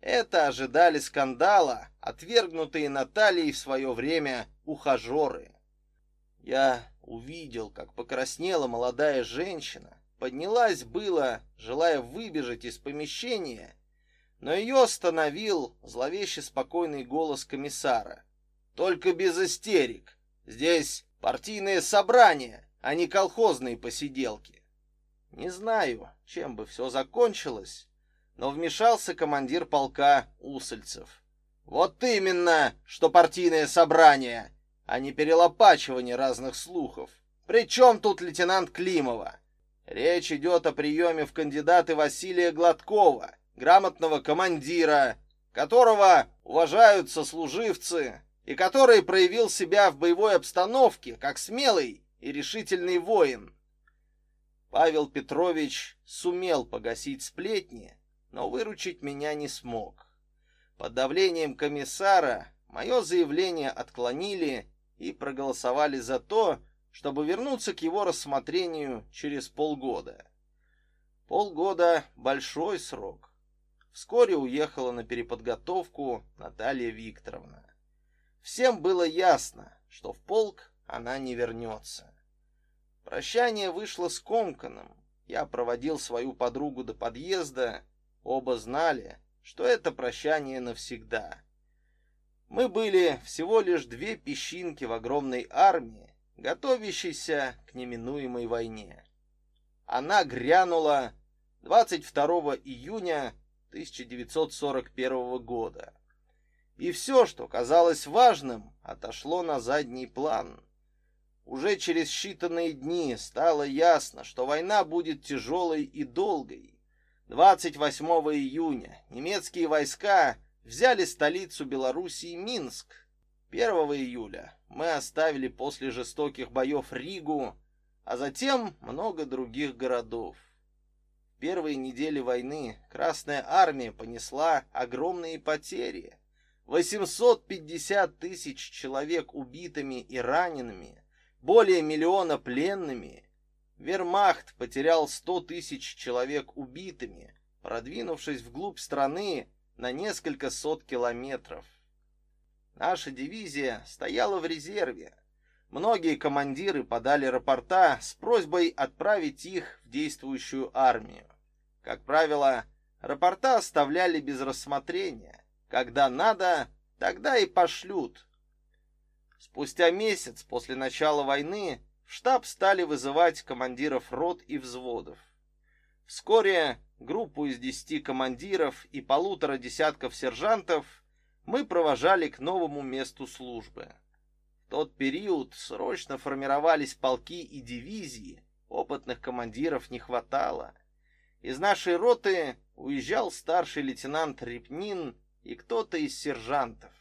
Это ожидали скандала, отвергнутые Натальей в свое время ухажеры. Я увидел, как покраснела молодая женщина, поднялась было, желая выбежать из помещения, но ее остановил зловеще спокойный голос комиссара. Только без истерик. Здесь партийное собрание, а не колхозные посиделки. Не знаю, чем бы все закончилось, но вмешался командир полка Усольцев. Вот именно, что партийное собрание, а не перелопачивание разных слухов. Причем тут лейтенант Климова? Речь идет о приеме в кандидаты Василия Гладкова, грамотного командира, которого уважают сослуживцы, и который проявил себя в боевой обстановке как смелый и решительный воин. Павел Петрович сумел погасить сплетни, но выручить меня не смог. Под давлением комиссара мое заявление отклонили и проголосовали за то, чтобы вернуться к его рассмотрению через полгода. Полгода — большой срок. Вскоре уехала на переподготовку Наталья Викторовна. Всем было ясно, что в полк она не вернется. Прощание вышло скомканным. Я проводил свою подругу до подъезда. Оба знали, что это прощание навсегда. Мы были всего лишь две песчинки в огромной армии, готовящейся к неминуемой войне. Она грянула 22 июня 1941 года. И все, что казалось важным, отошло на задний план. Уже через считанные дни стало ясно, что война будет тяжелой и долгой. 28 июня немецкие войска взяли столицу Белоруссии Минск. 1 июля мы оставили после жестоких боев Ригу, а затем много других городов. В первые недели войны Красная армия понесла огромные потери. 850 тысяч человек убитыми и ранеными, более миллиона пленными. Вермахт потерял 100 тысяч человек убитыми, продвинувшись вглубь страны на несколько сот километров. Наша дивизия стояла в резерве. Многие командиры подали рапорта с просьбой отправить их в действующую армию. Как правило, рапорта оставляли без рассмотрения. Когда надо, тогда и пошлют. Спустя месяц после начала войны в штаб стали вызывать командиров рот и взводов. Вскоре группу из десяти командиров и полутора десятков сержантов мы провожали к новому месту службы. В тот период срочно формировались полки и дивизии, опытных командиров не хватало. Из нашей роты уезжал старший лейтенант Репнин и кто-то из сержантов.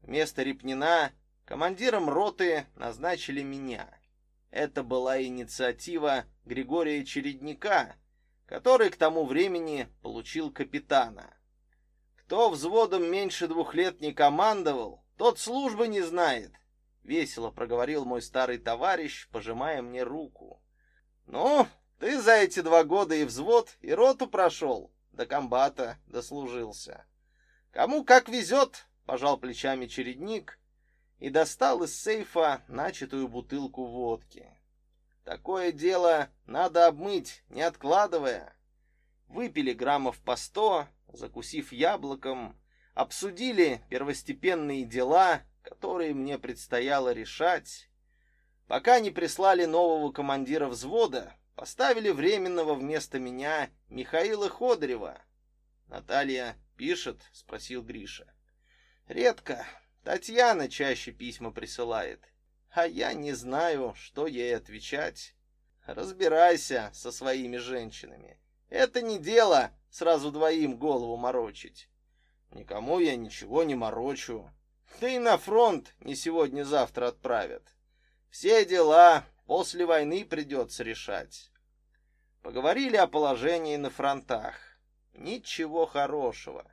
Вместо Репнина Командиром роты назначили меня. Это была инициатива Григория Чередника, который к тому времени получил капитана. Кто взводом меньше двух лет не командовал, тот службы не знает, весело проговорил мой старый товарищ, пожимая мне руку. Ну, ты за эти два года и взвод, и роту прошел, до комбата дослужился. Кому как везет, пожал плечами чередник и достал из сейфа начатую бутылку водки. Такое дело надо обмыть, не откладывая. Выпили граммов по сто, закусив яблоком, обсудили первостепенные дела, которые мне предстояло решать. Пока не прислали нового командира взвода, поставили временного вместо меня Михаила Ходорева. Наталья пишет, спросил Гриша. Редко, Татьяна чаще письма присылает, а я не знаю, что ей отвечать. Разбирайся со своими женщинами. Это не дело сразу двоим голову морочить. Никому я ничего не морочу. Да и на фронт не сегодня-завтра отправят. Все дела после войны придется решать. Поговорили о положении на фронтах. Ничего хорошего.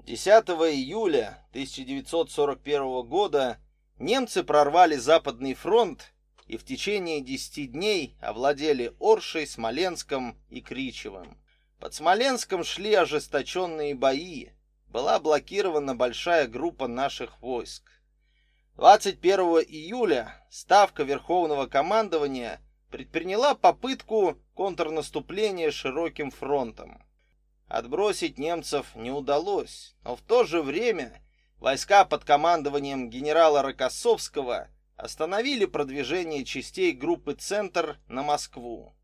10 июля 1941 года немцы прорвали Западный фронт и в течение 10 дней овладели Оршей, Смоленском и Кричевым. Под Смоленском шли ожесточенные бои. Была блокирована большая группа наших войск. 21 июля Ставка Верховного командования предприняла попытку контрнаступления широким фронтом. Отбросить немцев не удалось, но в то же время войска под командованием генерала Рокоссовского остановили продвижение частей группы «Центр» на Москву.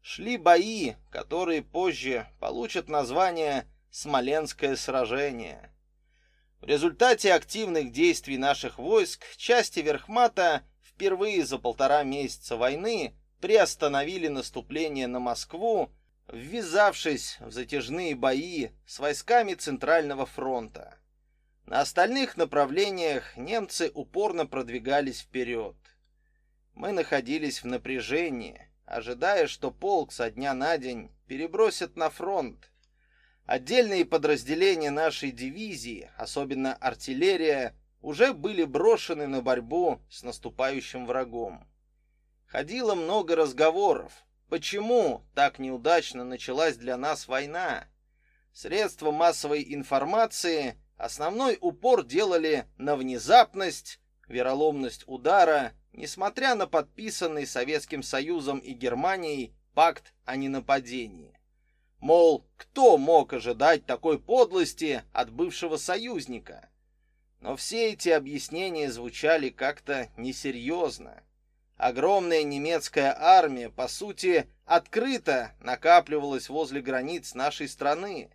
Шли бои, которые позже получат название «Смоленское сражение». В результате активных действий наших войск части Верхмата впервые за полтора месяца войны приостановили наступление на Москву ввязавшись в затяжные бои с войсками Центрального фронта. На остальных направлениях немцы упорно продвигались вперед. Мы находились в напряжении, ожидая, что полк со дня на день перебросят на фронт. Отдельные подразделения нашей дивизии, особенно артиллерия, уже были брошены на борьбу с наступающим врагом. Ходило много разговоров, почему так неудачно началась для нас война. Средства массовой информации основной упор делали на внезапность, вероломность удара, несмотря на подписанный Советским Союзом и Германией пакт о ненападении. Мол, кто мог ожидать такой подлости от бывшего союзника? Но все эти объяснения звучали как-то несерьезно. Огромная немецкая армия, по сути, открыто накапливалась возле границ нашей страны.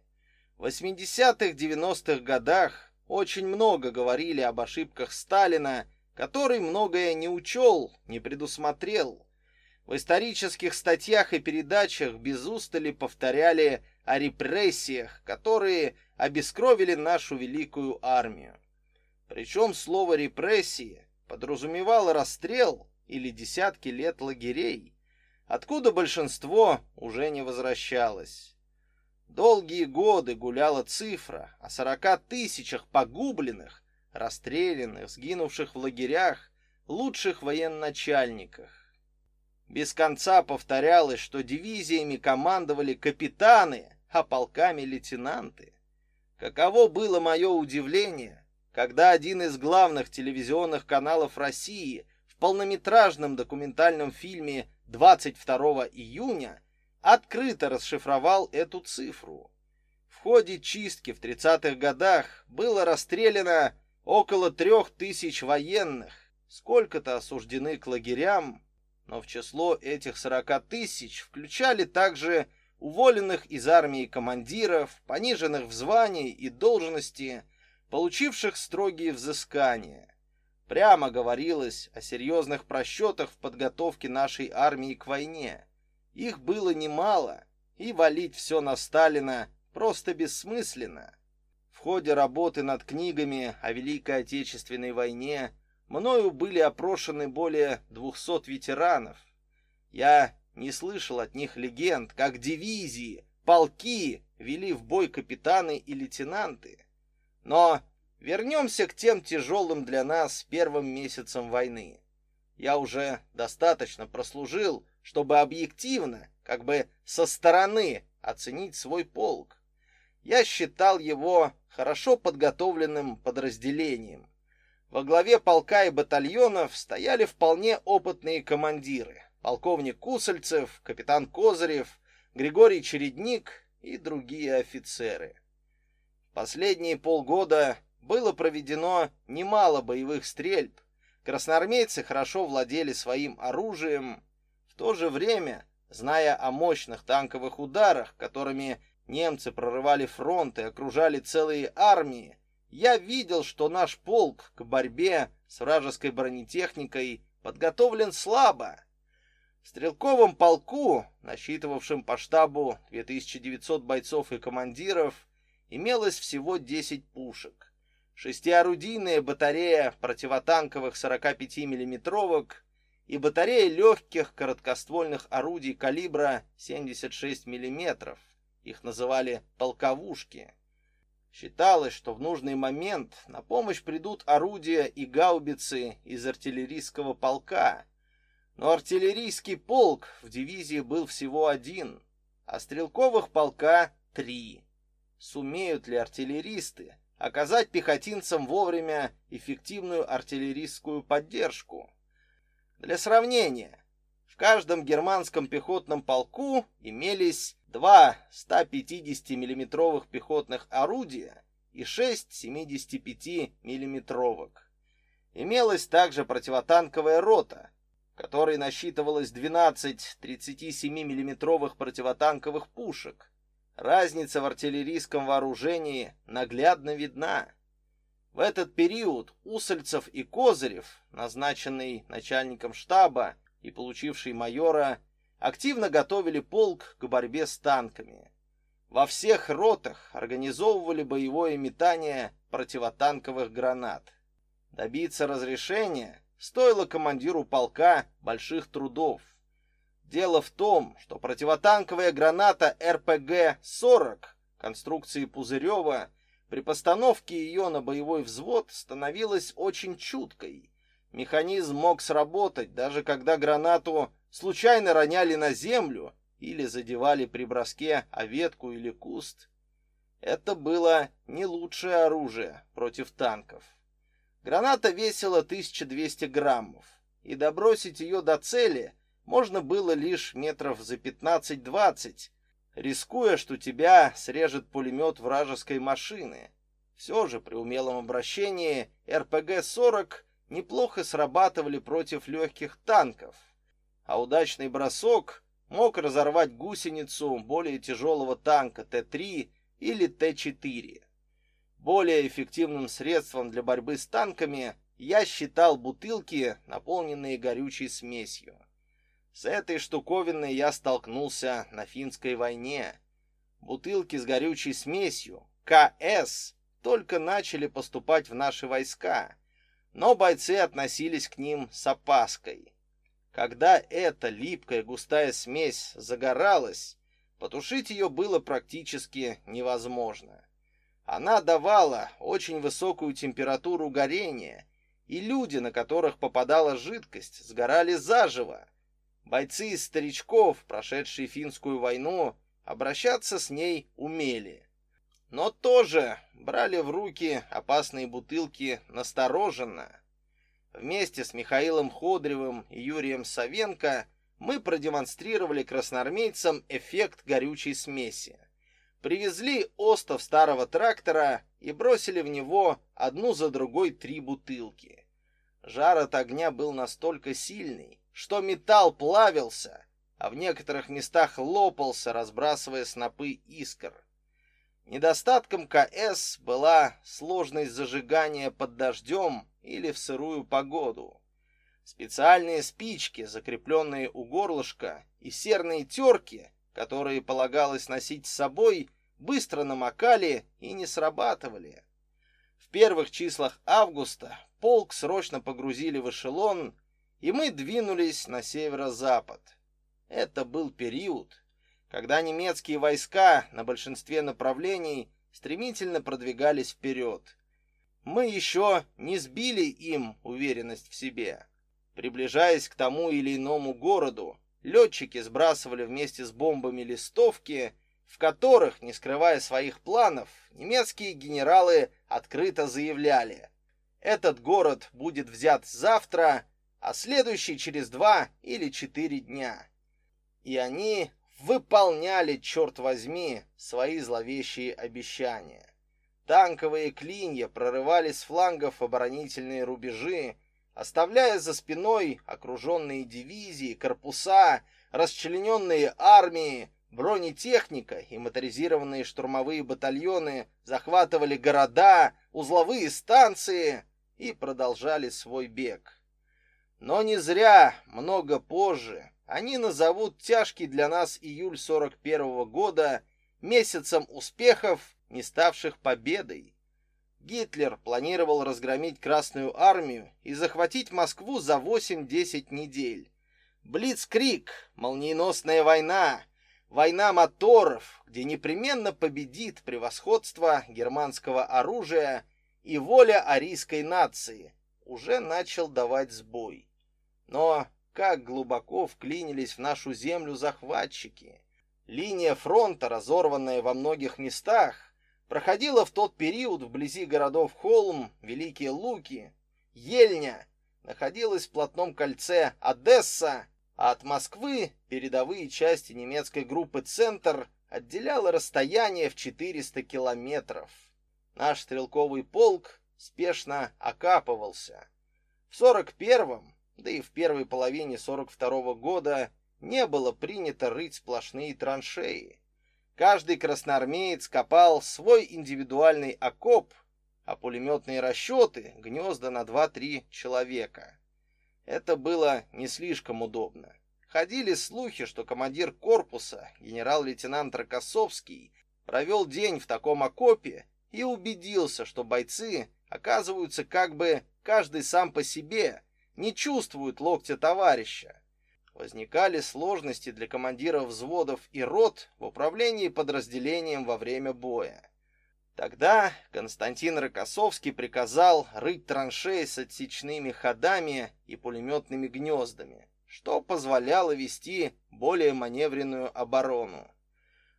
В 80-х-90-х годах очень много говорили об ошибках Сталина, который многое не учел, не предусмотрел. В исторических статьях и передачах без устали повторяли о репрессиях, которые обескровили нашу великую армию. Причем слово «репрессии» подразумевало расстрел или десятки лет лагерей, откуда большинство уже не возвращалось. Долгие годы гуляла цифра о сорока тысячах погубленных, расстрелянных, сгинувших в лагерях, лучших военачальниках. Без конца повторялось, что дивизиями командовали капитаны, а полками лейтенанты. Каково было мое удивление, когда один из главных телевизионных каналов России в полнометражном документальном фильме 22 июня открыто расшифровал эту цифру. В ходе чистки в 30-х годах было расстреляно около трех тысяч военных, сколько-то осуждены к лагерям, но в число этих 40 тысяч включали также уволенных из армии командиров, пониженных в звании и должности, получивших строгие взыскания. Прямо говорилось о серьезных просчетах в подготовке нашей армии к войне. Их было немало, и валить все на Сталина просто бессмысленно. Ходе работы над книгами о Великой Отечественной войне мною были опрошены более 200 ветеранов. Я не слышал от них легенд, как дивизии, полки вели в бой капитаны и лейтенанты. Но вернемся к тем тяжелым для нас первым месяцам войны. Я уже достаточно прослужил, чтобы объективно, как бы со стороны, оценить свой полк. Я считал его хорошо подготовленным подразделением. Во главе полка и батальонов стояли вполне опытные командиры. Полковник Кусальцев, капитан Козырев, Григорий Чередник и другие офицеры. Последние полгода было проведено немало боевых стрельб. Красноармейцы хорошо владели своим оружием. В то же время, зная о мощных танковых ударах, которыми немцы прорывали фронт и окружали целые армии, я видел, что наш полк к борьбе с вражеской бронетехникой подготовлен слабо. В стрелковом полку, насчитывавшем по штабу 2900 бойцов и командиров, имелось всего 10 пушек. Шестиорудийная батарея противотанковых 45 миллиметровок и батарея легких короткоствольных орудий калибра 76 мм. Их называли полковушки. Считалось, что в нужный момент на помощь придут орудия и гаубицы из артиллерийского полка. Но артиллерийский полк в дивизии был всего один, а стрелковых полка три сумеют ли артиллеристы оказать пехотинцам вовремя эффективную артиллерийскую поддержку. Для сравнения, в каждом германском пехотном полку имелись два 150 миллиметровых пехотных орудия и шесть 75 миллиметровок. Имелась также противотанковая рота, которой насчитывалось 12 37 миллиметровых противотанковых пушек, Разница в артиллерийском вооружении наглядно видна. В этот период Усольцев и Козырев, назначенный начальником штаба и получивший майора, активно готовили полк к борьбе с танками. Во всех ротах организовывали боевое метание противотанковых гранат. Добиться разрешения стоило командиру полка больших трудов. Дело в том, что противотанковая граната РПГ-40 конструкции Пузырева при постановке ее на боевой взвод становилась очень чуткой. Механизм мог сработать, даже когда гранату случайно роняли на землю или задевали при броске о ветку или куст. Это было не лучшее оружие против танков. Граната весила 1200 граммов, и добросить ее до цели можно было лишь метров за 15-20, рискуя, что тебя срежет пулемет вражеской машины. Все же при умелом обращении РПГ-40 неплохо срабатывали против легких танков, а удачный бросок мог разорвать гусеницу более тяжелого танка Т-3 или Т-4. Более эффективным средством для борьбы с танками я считал бутылки, наполненные горючей смесью. С этой штуковиной я столкнулся на финской войне. Бутылки с горючей смесью, КС, только начали поступать в наши войска, но бойцы относились к ним с опаской. Когда эта липкая густая смесь загоралась, потушить ее было практически невозможно. Она давала очень высокую температуру горения, и люди, на которых попадала жидкость, сгорали заживо. Бойцы старичков, прошедшие финскую войну, обращаться с ней умели. Но тоже брали в руки опасные бутылки настороженно. Вместе с Михаилом Ходревым и Юрием Савенко мы продемонстрировали красноармейцам эффект горючей смеси. Привезли остов старого трактора и бросили в него одну за другой три бутылки. Жар от огня был настолько сильный, что металл плавился, а в некоторых местах лопался, разбрасывая снопы искр. Недостатком КС была сложность зажигания под дождем или в сырую погоду. Специальные спички, закрепленные у горлышка, и серные терки, которые полагалось носить с собой, быстро намокали и не срабатывали. В первых числах августа полк срочно погрузили в эшелон и мы двинулись на северо-запад. Это был период, когда немецкие войска на большинстве направлений стремительно продвигались вперед. Мы еще не сбили им уверенность в себе. Приближаясь к тому или иному городу, летчики сбрасывали вместе с бомбами листовки, в которых, не скрывая своих планов, немецкие генералы открыто заявляли: этот город будет взят завтра, а следующий через два или четыре дня. И они выполняли, черт возьми, свои зловещие обещания. Танковые клинья прорывали с флангов оборонительные рубежи, оставляя за спиной окруженные дивизии, корпуса, расчлененные армии, бронетехника и моторизированные штурмовые батальоны захватывали города, узловые станции и продолжали свой бег. Но не зря, много позже, они назовут тяжкий для нас июль 41 -го года месяцем успехов, не ставших победой. Гитлер планировал разгромить Красную армию и захватить Москву за 8-10 недель. Блицкриг, молниеносная война, война моторов, где непременно победит превосходство германского оружия и воля арийской нации, уже начал давать сбой. Но как глубоко вклинились в нашу землю захватчики. Линия фронта, разорванная во многих местах, проходила в тот период вблизи городов Холм, Великие Луки, Ельня, находилась в плотном кольце Одесса, а от Москвы передовые части немецкой группы «Центр» отделяло расстояние в 400 километров. Наш стрелковый полк спешно окапывался. В 41-м да и в первой половине 42 -го года не было принято рыть сплошные траншеи. Каждый красноармеец копал свой индивидуальный окоп, а пулеметные расчеты — гнезда на 2-3 человека. Это было не слишком удобно. Ходили слухи, что командир корпуса, генерал-лейтенант Рокоссовский, провел день в таком окопе и убедился, что бойцы оказываются как бы каждый сам по себе — не чувствуют локтя товарища. возникали сложности для командиров взводов и рот в управлении подразделением во время боя. Тогда Константин Рокоссовский приказал рыть траншеи с отсечными ходами и пулеметными гнездами, что позволяло вести более маневренную оборону.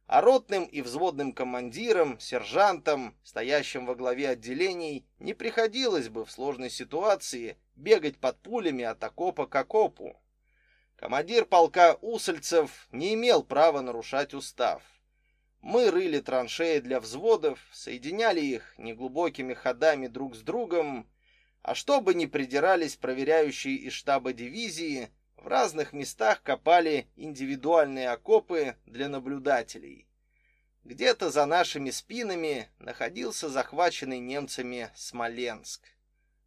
А ротным и взводным командирам, сержантам, стоящим во главе отделений, не приходилось бы в сложной ситуации бегать под пулями от окопа к окопу. Командир полка Усольцев не имел права нарушать устав. Мы рыли траншеи для взводов, соединяли их неглубокими ходами друг с другом, а чтобы не придирались проверяющие из штаба дивизии, в разных местах копали индивидуальные окопы для наблюдателей. Где-то за нашими спинами находился захваченный немцами Смоленск.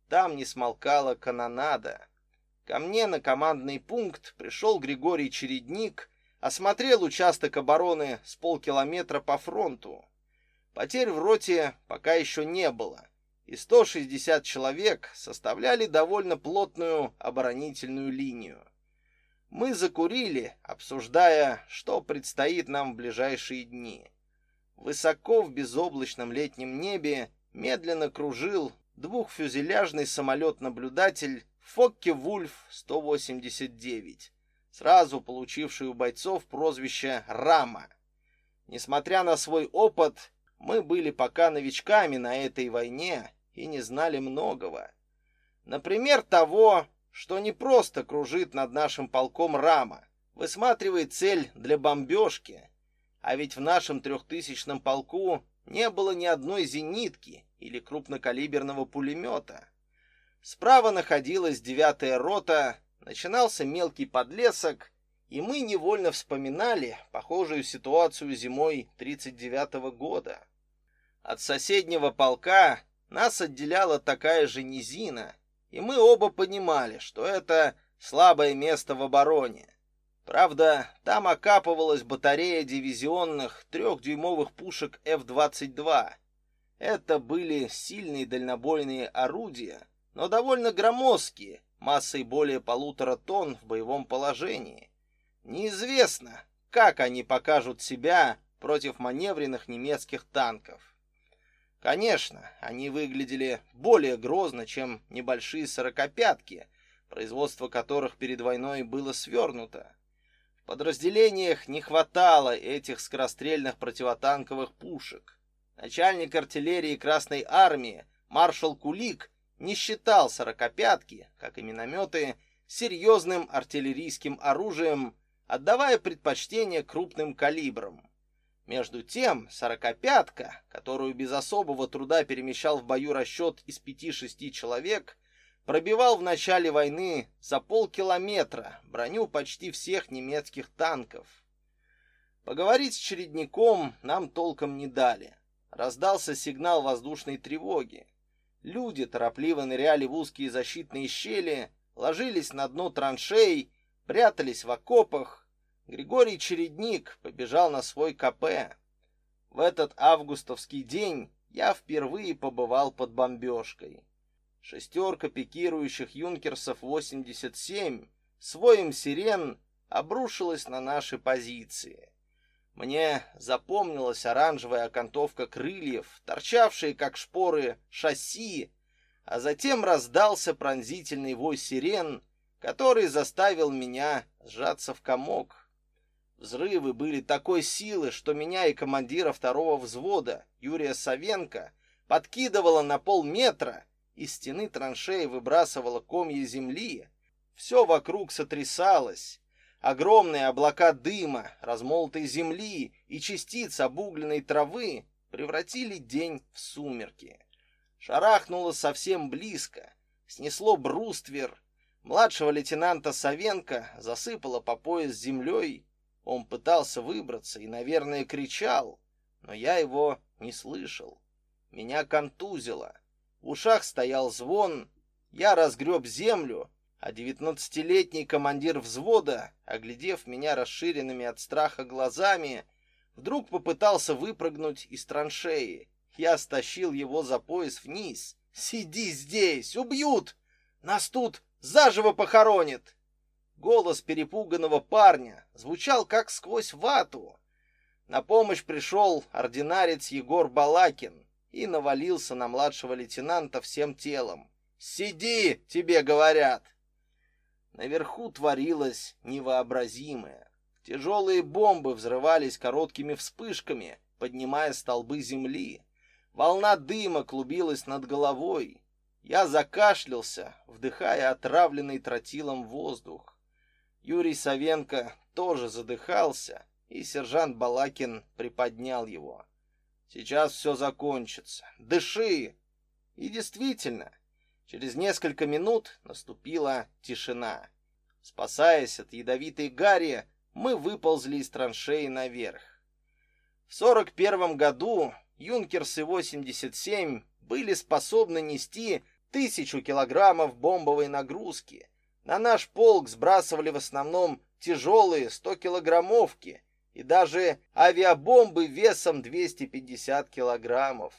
Там не смолкала канонада. Ко мне на командный пункт пришел Григорий Чередник осмотрел участок обороны с полкилометра по фронту. Потерь в роте пока еще не было, и 160 человек составляли довольно плотную оборонительную линию. Мы закурили, обсуждая, что предстоит нам в ближайшие дни. Высоко в безоблачном летнем небе медленно кружил двухфюзеляжный самолет-наблюдатель Фокке-Вульф-189 сразу получивший у бойцов прозвище «Рама». Несмотря на свой опыт, мы были пока новичками на этой войне и не знали многого. Например, того, что не просто кружит над нашим полком Рама, высматривает цель для бомбежки, а ведь в нашем трехтысячном полку не было ни одной зенитки или крупнокалиберного пулемета. Справа находилась девятая рота, начинался мелкий подлесок, и мы невольно вспоминали похожую ситуацию зимой 39 -го года. От соседнего полка нас отделяла такая же низина, и мы оба понимали, что это слабое место в обороне. Правда, там окапывалась батарея дивизионных трехдюймовых пушек F-22. Это были сильные дальнобойные орудия, но довольно громоздкие, массой более полутора тонн в боевом положении. Неизвестно, как они покажут себя против маневренных немецких танков. Конечно, они выглядели более грозно, чем небольшие сорокопятки, производство которых перед войной было свернуто. В подразделениях не хватало этих скорострельных противотанковых пушек. Начальник артиллерии Красной армии маршал Кулик не считал сорокопятки, как и минометы, серьезным артиллерийским оружием, отдавая предпочтение крупным калибрам. Между тем, сорокопятка, которую без особого труда перемещал в бою расчет из пяти-шести человек, пробивал в начале войны за полкилометра броню почти всех немецких танков. Поговорить с чередником нам толком не дали. Раздался сигнал воздушной тревоги. Люди торопливо ныряли в узкие защитные щели, ложились на дно траншей, прятались в окопах. Григорий Чередник побежал на свой КП. В этот августовский день я впервые побывал под бомбежкой. Шестерка пикирующих юнкерсов 87 своим сирен обрушилась на наши позиции. Мне запомнилась оранжевая окантовка крыльев, торчавшие как шпоры шасси, а затем раздался пронзительный вой сирен, который заставил меня сжаться в комок. Взрывы были такой силы, что меня и командира второго взвода, Юрия Савенко, подкидывало на полметра, из стены траншеи выбрасывало комья земли. Все вокруг сотрясалось, Огромные облака дыма, размолотой земли и частиц обугленной травы превратили день в сумерки. Шарахнуло совсем близко, снесло бруствер. Младшего лейтенанта Савенко засыпало по пояс землей. Он пытался выбраться и, наверное, кричал, но я его не слышал. Меня контузило. В ушах стоял звон. Я разгреб землю а девятнадцатилетний командир взвода, оглядев меня расширенными от страха глазами, вдруг попытался выпрыгнуть из траншеи. Я стащил его за пояс вниз. «Сиди здесь! Убьют! Нас тут заживо похоронят!» Голос перепуганного парня звучал как сквозь вату. На помощь пришел ординарец Егор Балакин и навалился на младшего лейтенанта всем телом. «Сиди!» — тебе говорят. Наверху творилось невообразимое. Тяжелые бомбы взрывались короткими вспышками, поднимая столбы земли. Волна дыма клубилась над головой. Я закашлялся, вдыхая отравленный тротилом воздух. Юрий Савенко тоже задыхался, и сержант Балакин приподнял его. «Сейчас все закончится. Дыши!» И действительно, через несколько минут наступила тишина. Спасаясь от ядовитой гари, мы выползли из траншеи наверх. В сорок первом году Юнкерсы-87 были способны нести тысячу килограммов бомбовой нагрузки. На наш полк сбрасывали в основном тяжелые 100-килограммовки и даже авиабомбы весом 250 килограммов.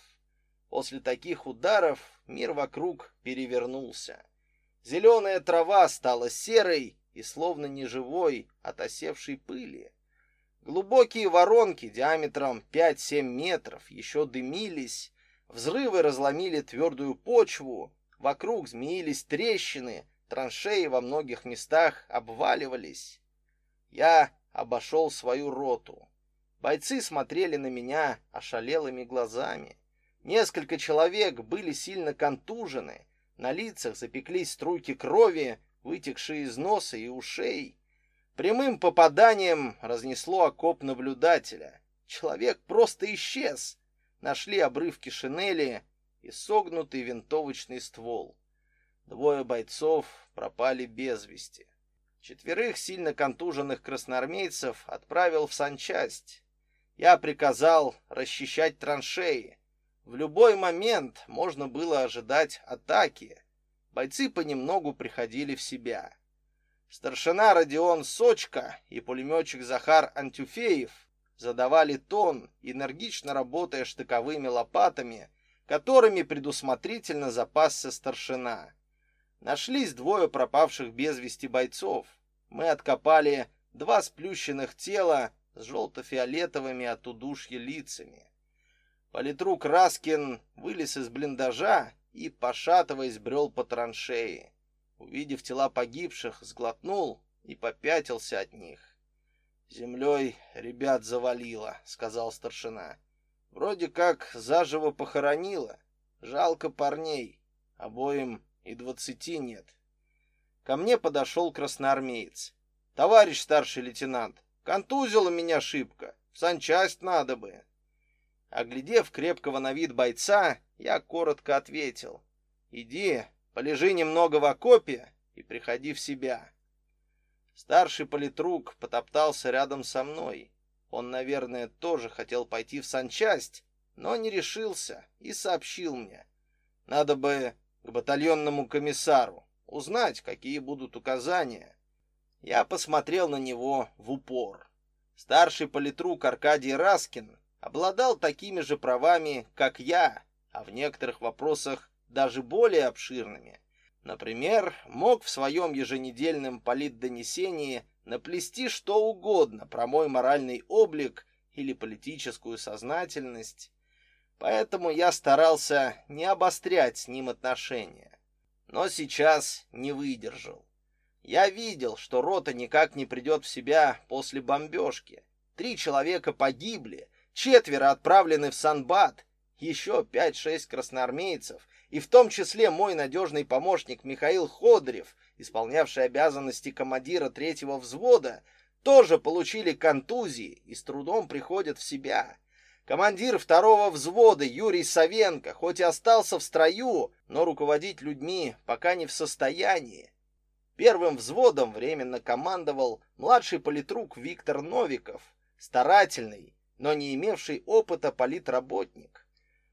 После таких ударов мир вокруг перевернулся. Зеленая трава стала серой и словно неживой от осевшей пыли. Глубокие воронки диаметром 5-7 метров еще дымились, взрывы разломили твердую почву, вокруг змеились трещины, траншеи во многих местах обваливались. Я обошел свою роту. Бойцы смотрели на меня ошалелыми глазами. Несколько человек были сильно контужены, на лицах запеклись струйки крови, вытекшие из носа и ушей. Прямым попаданием разнесло окоп наблюдателя. Человек просто исчез. Нашли обрывки шинели и согнутый винтовочный ствол. Двое бойцов пропали без вести. Четверых сильно контуженных красноармейцев отправил в санчасть. Я приказал расчищать траншеи. В любой момент можно было ожидать атаки. Бойцы понемногу приходили в себя. Старшина Родион Сочка и пулеметчик Захар Антюфеев задавали тон, энергично работая штыковыми лопатами, которыми предусмотрительно запасся старшина. Нашлись двое пропавших без вести бойцов. Мы откопали два сплющенных тела с желто-фиолетовыми от удушья лицами. Политрук Раскин вылез из блиндажа и, пошатываясь, брел по траншеи увидев тела погибших, сглотнул и попятился от них. «Землей ребят завалило», — сказал старшина. «Вроде как заживо похоронило. Жалко парней. Обоим и двадцати нет». Ко мне подошел красноармеец. «Товарищ старший лейтенант, контузила меня шибко. В санчасть надо бы». Оглядев крепкого на вид бойца, я коротко ответил. «Иди, Полежи немного в окопе и приходи в себя. Старший политрук потоптался рядом со мной. Он, наверное, тоже хотел пойти в санчасть, но не решился и сообщил мне. Надо бы к батальонному комиссару узнать, какие будут указания. Я посмотрел на него в упор. Старший политрук Аркадий Раскин обладал такими же правами, как я, а в некоторых вопросах даже более обширными. Например, мог в своем еженедельном политдонесении наплести что угодно про мой моральный облик или политическую сознательность. Поэтому я старался не обострять с ним отношения. Но сейчас не выдержал. Я видел, что рота никак не придет в себя после бомбежки. Три человека погибли, четверо отправлены в Санбат, еще пять-шесть красноармейцев и в том числе мой надежный помощник Михаил Ходырев, исполнявший обязанности командира третьего взвода, тоже получили контузии и с трудом приходят в себя. Командир второго взвода Юрий Савенко хоть и остался в строю, но руководить людьми пока не в состоянии. Первым взводом временно командовал младший политрук Виктор Новиков, старательный, но не имевший опыта политработник.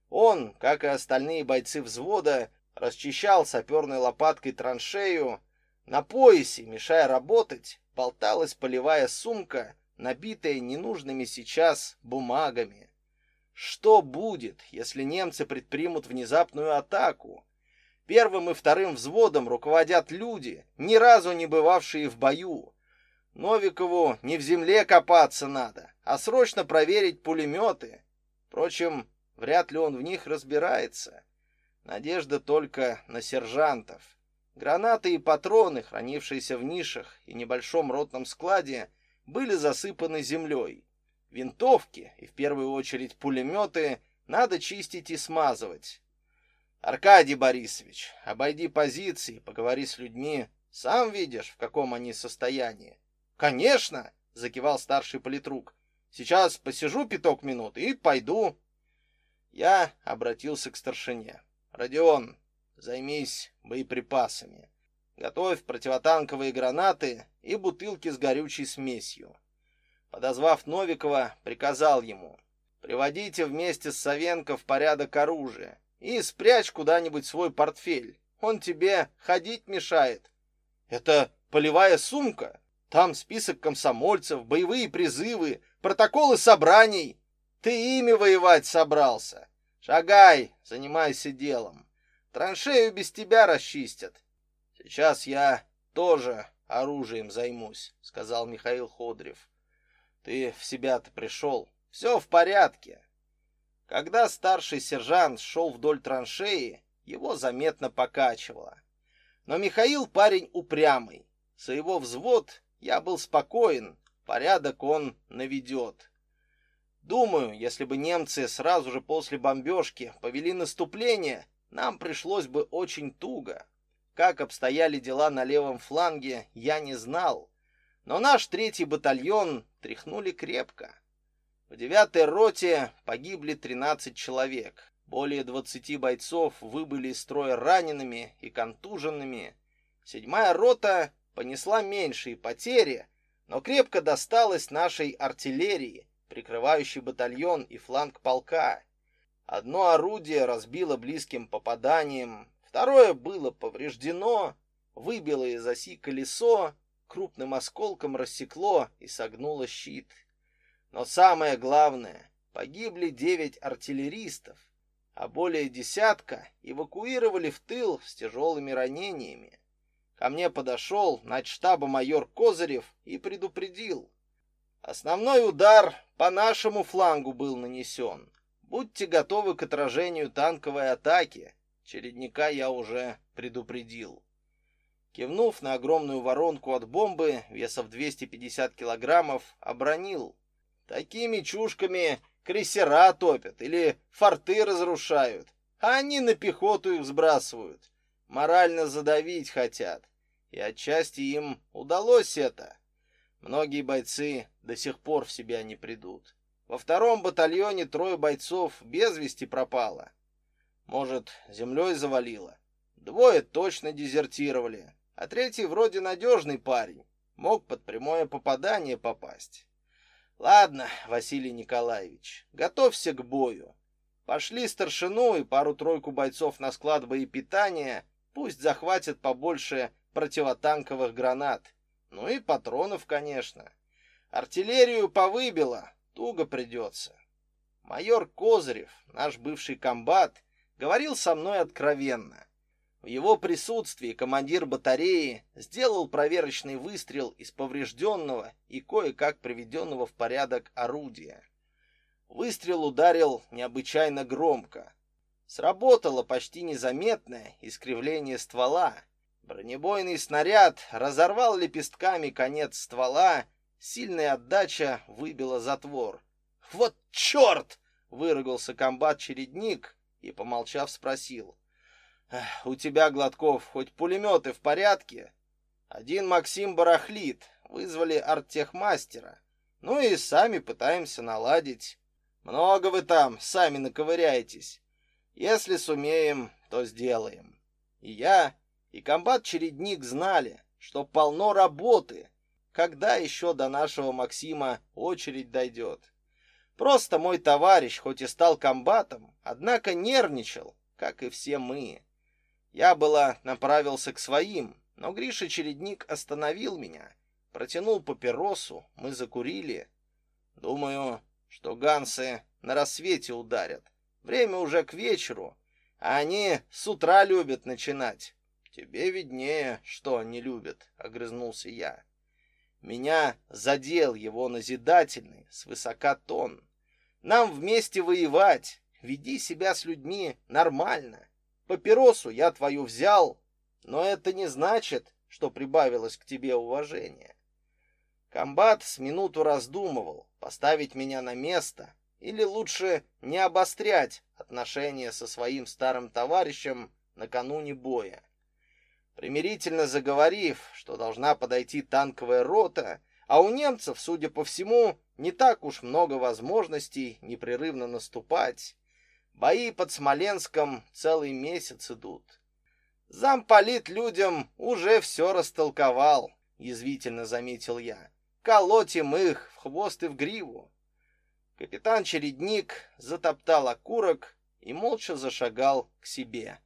Он, как и остальные бойцы взвода, расчищал саперной лопаткой траншею. На поясе, мешая работать, болталась полевая сумка, набитая ненужными сейчас бумагами. Что будет, если немцы предпримут внезапную атаку? Первым и вторым взводом руководят люди, ни разу не бывавшие в бою. Новикову не в земле копаться надо, а срочно проверить пулеметы. Впрочем, вряд ли он в них разбирается. Надежда только на сержантов. Гранаты и патроны, хранившиеся в нишах и небольшом ротном складе, были засыпаны землей. Винтовки, и в первую очередь пулеметы, надо чистить и смазывать. Аркадий Борисович, обойди позиции, поговори с людьми. Сам видишь, в каком они состоянии. Конечно, закивал старший политрук. Сейчас посижу пяток минут и пойду. Я обратился к старшине. Родион, займись боеприпасами. Готовь противотанковые гранаты и бутылки с горючей смесью. Подозвав Новикова, приказал ему: "Приводите вместе с Савенко в порядок оружие и спрячь куда-нибудь свой портфель. Он тебе ходить мешает. Это полевая сумка. Там список комсомольцев, боевые призывы, протоколы собраний. Ты ими воевать собрался. Шагай, занимайся делом. Траншею без тебя расчистят. Сейчас я тоже оружием займусь, сказал Михаил Ходрев. Ты в себя-то пришел. Все в порядке. Когда старший сержант шел вдоль траншеи, его заметно покачивало. Но Михаил парень упрямый. За его взвод я был спокоен, порядок он наведет. Думаю, если бы немцы сразу же после бомбежки повели наступление, нам пришлось бы очень туго. Как обстояли дела на левом фланге, я не знал. Но наш третий батальон тряхнули крепко. В девятой роте погибли 13 человек. Более 20 бойцов выбыли из строя ранеными и контуженными. Седьмая рота понесла меньшие потери, но крепко досталась нашей артиллерии, прикрывающей батальон и фланг полка. Одно орудие разбило близким попаданием, второе было повреждено, выбило из оси колесо, крупным осколком рассекло и согнуло щит. Но самое главное, погибли девять артиллеристов, а более десятка эвакуировали в тыл с тяжелыми ранениями. Ко мне подошел начштаба майор Козырев и предупредил. Основной удар по нашему флангу был нанесен. Будьте готовы к отражению танковой атаки. Чередника я уже предупредил. Кивнув на огромную воронку от бомбы весов 250 килограммов, обронил. Такими чушками крейсера топят или форты разрушают, а они на пехоту их сбрасывают морально задавить хотят. И отчасти им удалось это. Многие бойцы до сих пор в себя не придут. Во втором батальоне трое бойцов без вести пропало. Может, землей завалило. Двое точно дезертировали, а третий вроде надежный парень. Мог под прямое попадание попасть. Ладно, Василий Николаевич, готовься к бою. Пошли старшину и пару-тройку бойцов на склад боепитания Пусть захватят побольше противотанковых гранат. Ну и патронов, конечно. Артиллерию повыбило, туго придется. Майор Козырев, наш бывший комбат, говорил со мной откровенно. В его присутствии командир батареи сделал проверочный выстрел из поврежденного и кое-как приведенного в порядок орудия. Выстрел ударил необычайно громко. Сработало почти незаметное искривление ствола. Бронебойный снаряд разорвал лепестками конец ствола, сильная отдача выбила затвор. «Вот черт!» — выругался комбат-чередник и, помолчав, спросил. «У тебя, Гладков, хоть пулеметы в порядке?» «Один Максим барахлит, вызвали арттехмастера. Ну и сами пытаемся наладить. Много вы там сами наковыряетесь. Если сумеем, то сделаем. И я, и комбат-чередник знали, что полно работы. Когда еще до нашего Максима очередь дойдет? Просто мой товарищ, хоть и стал комбатом, однако нервничал, как и все мы. Я было направился к своим, но Гриша Чередник остановил меня, протянул папиросу, мы закурили. Думаю, что гансы на рассвете ударят. Время уже к вечеру. Они с утра любят начинать. Тебе виднее, что они любят, огрызнулся я. Меня задел его назидательный, свысока тон. Нам вместе воевать, веди себя с людьми нормально. Папиросу я твою взял, но это не значит, что прибавилось к тебе уважение. Комбат с минуту раздумывал, поставить меня на место или лучше не обострять отношения со своим старым товарищем накануне боя. Примирительно заговорив, что должна подойти танковая рота, а у немцев, судя по всему, не так уж много возможностей непрерывно наступать, бои под Смоленском целый месяц идут. Замполит людям уже все растолковал, язвительно заметил я. Колотим их в хвост и в гриву. Капитан Чередник затоптал окурок и молча зашагал к себе.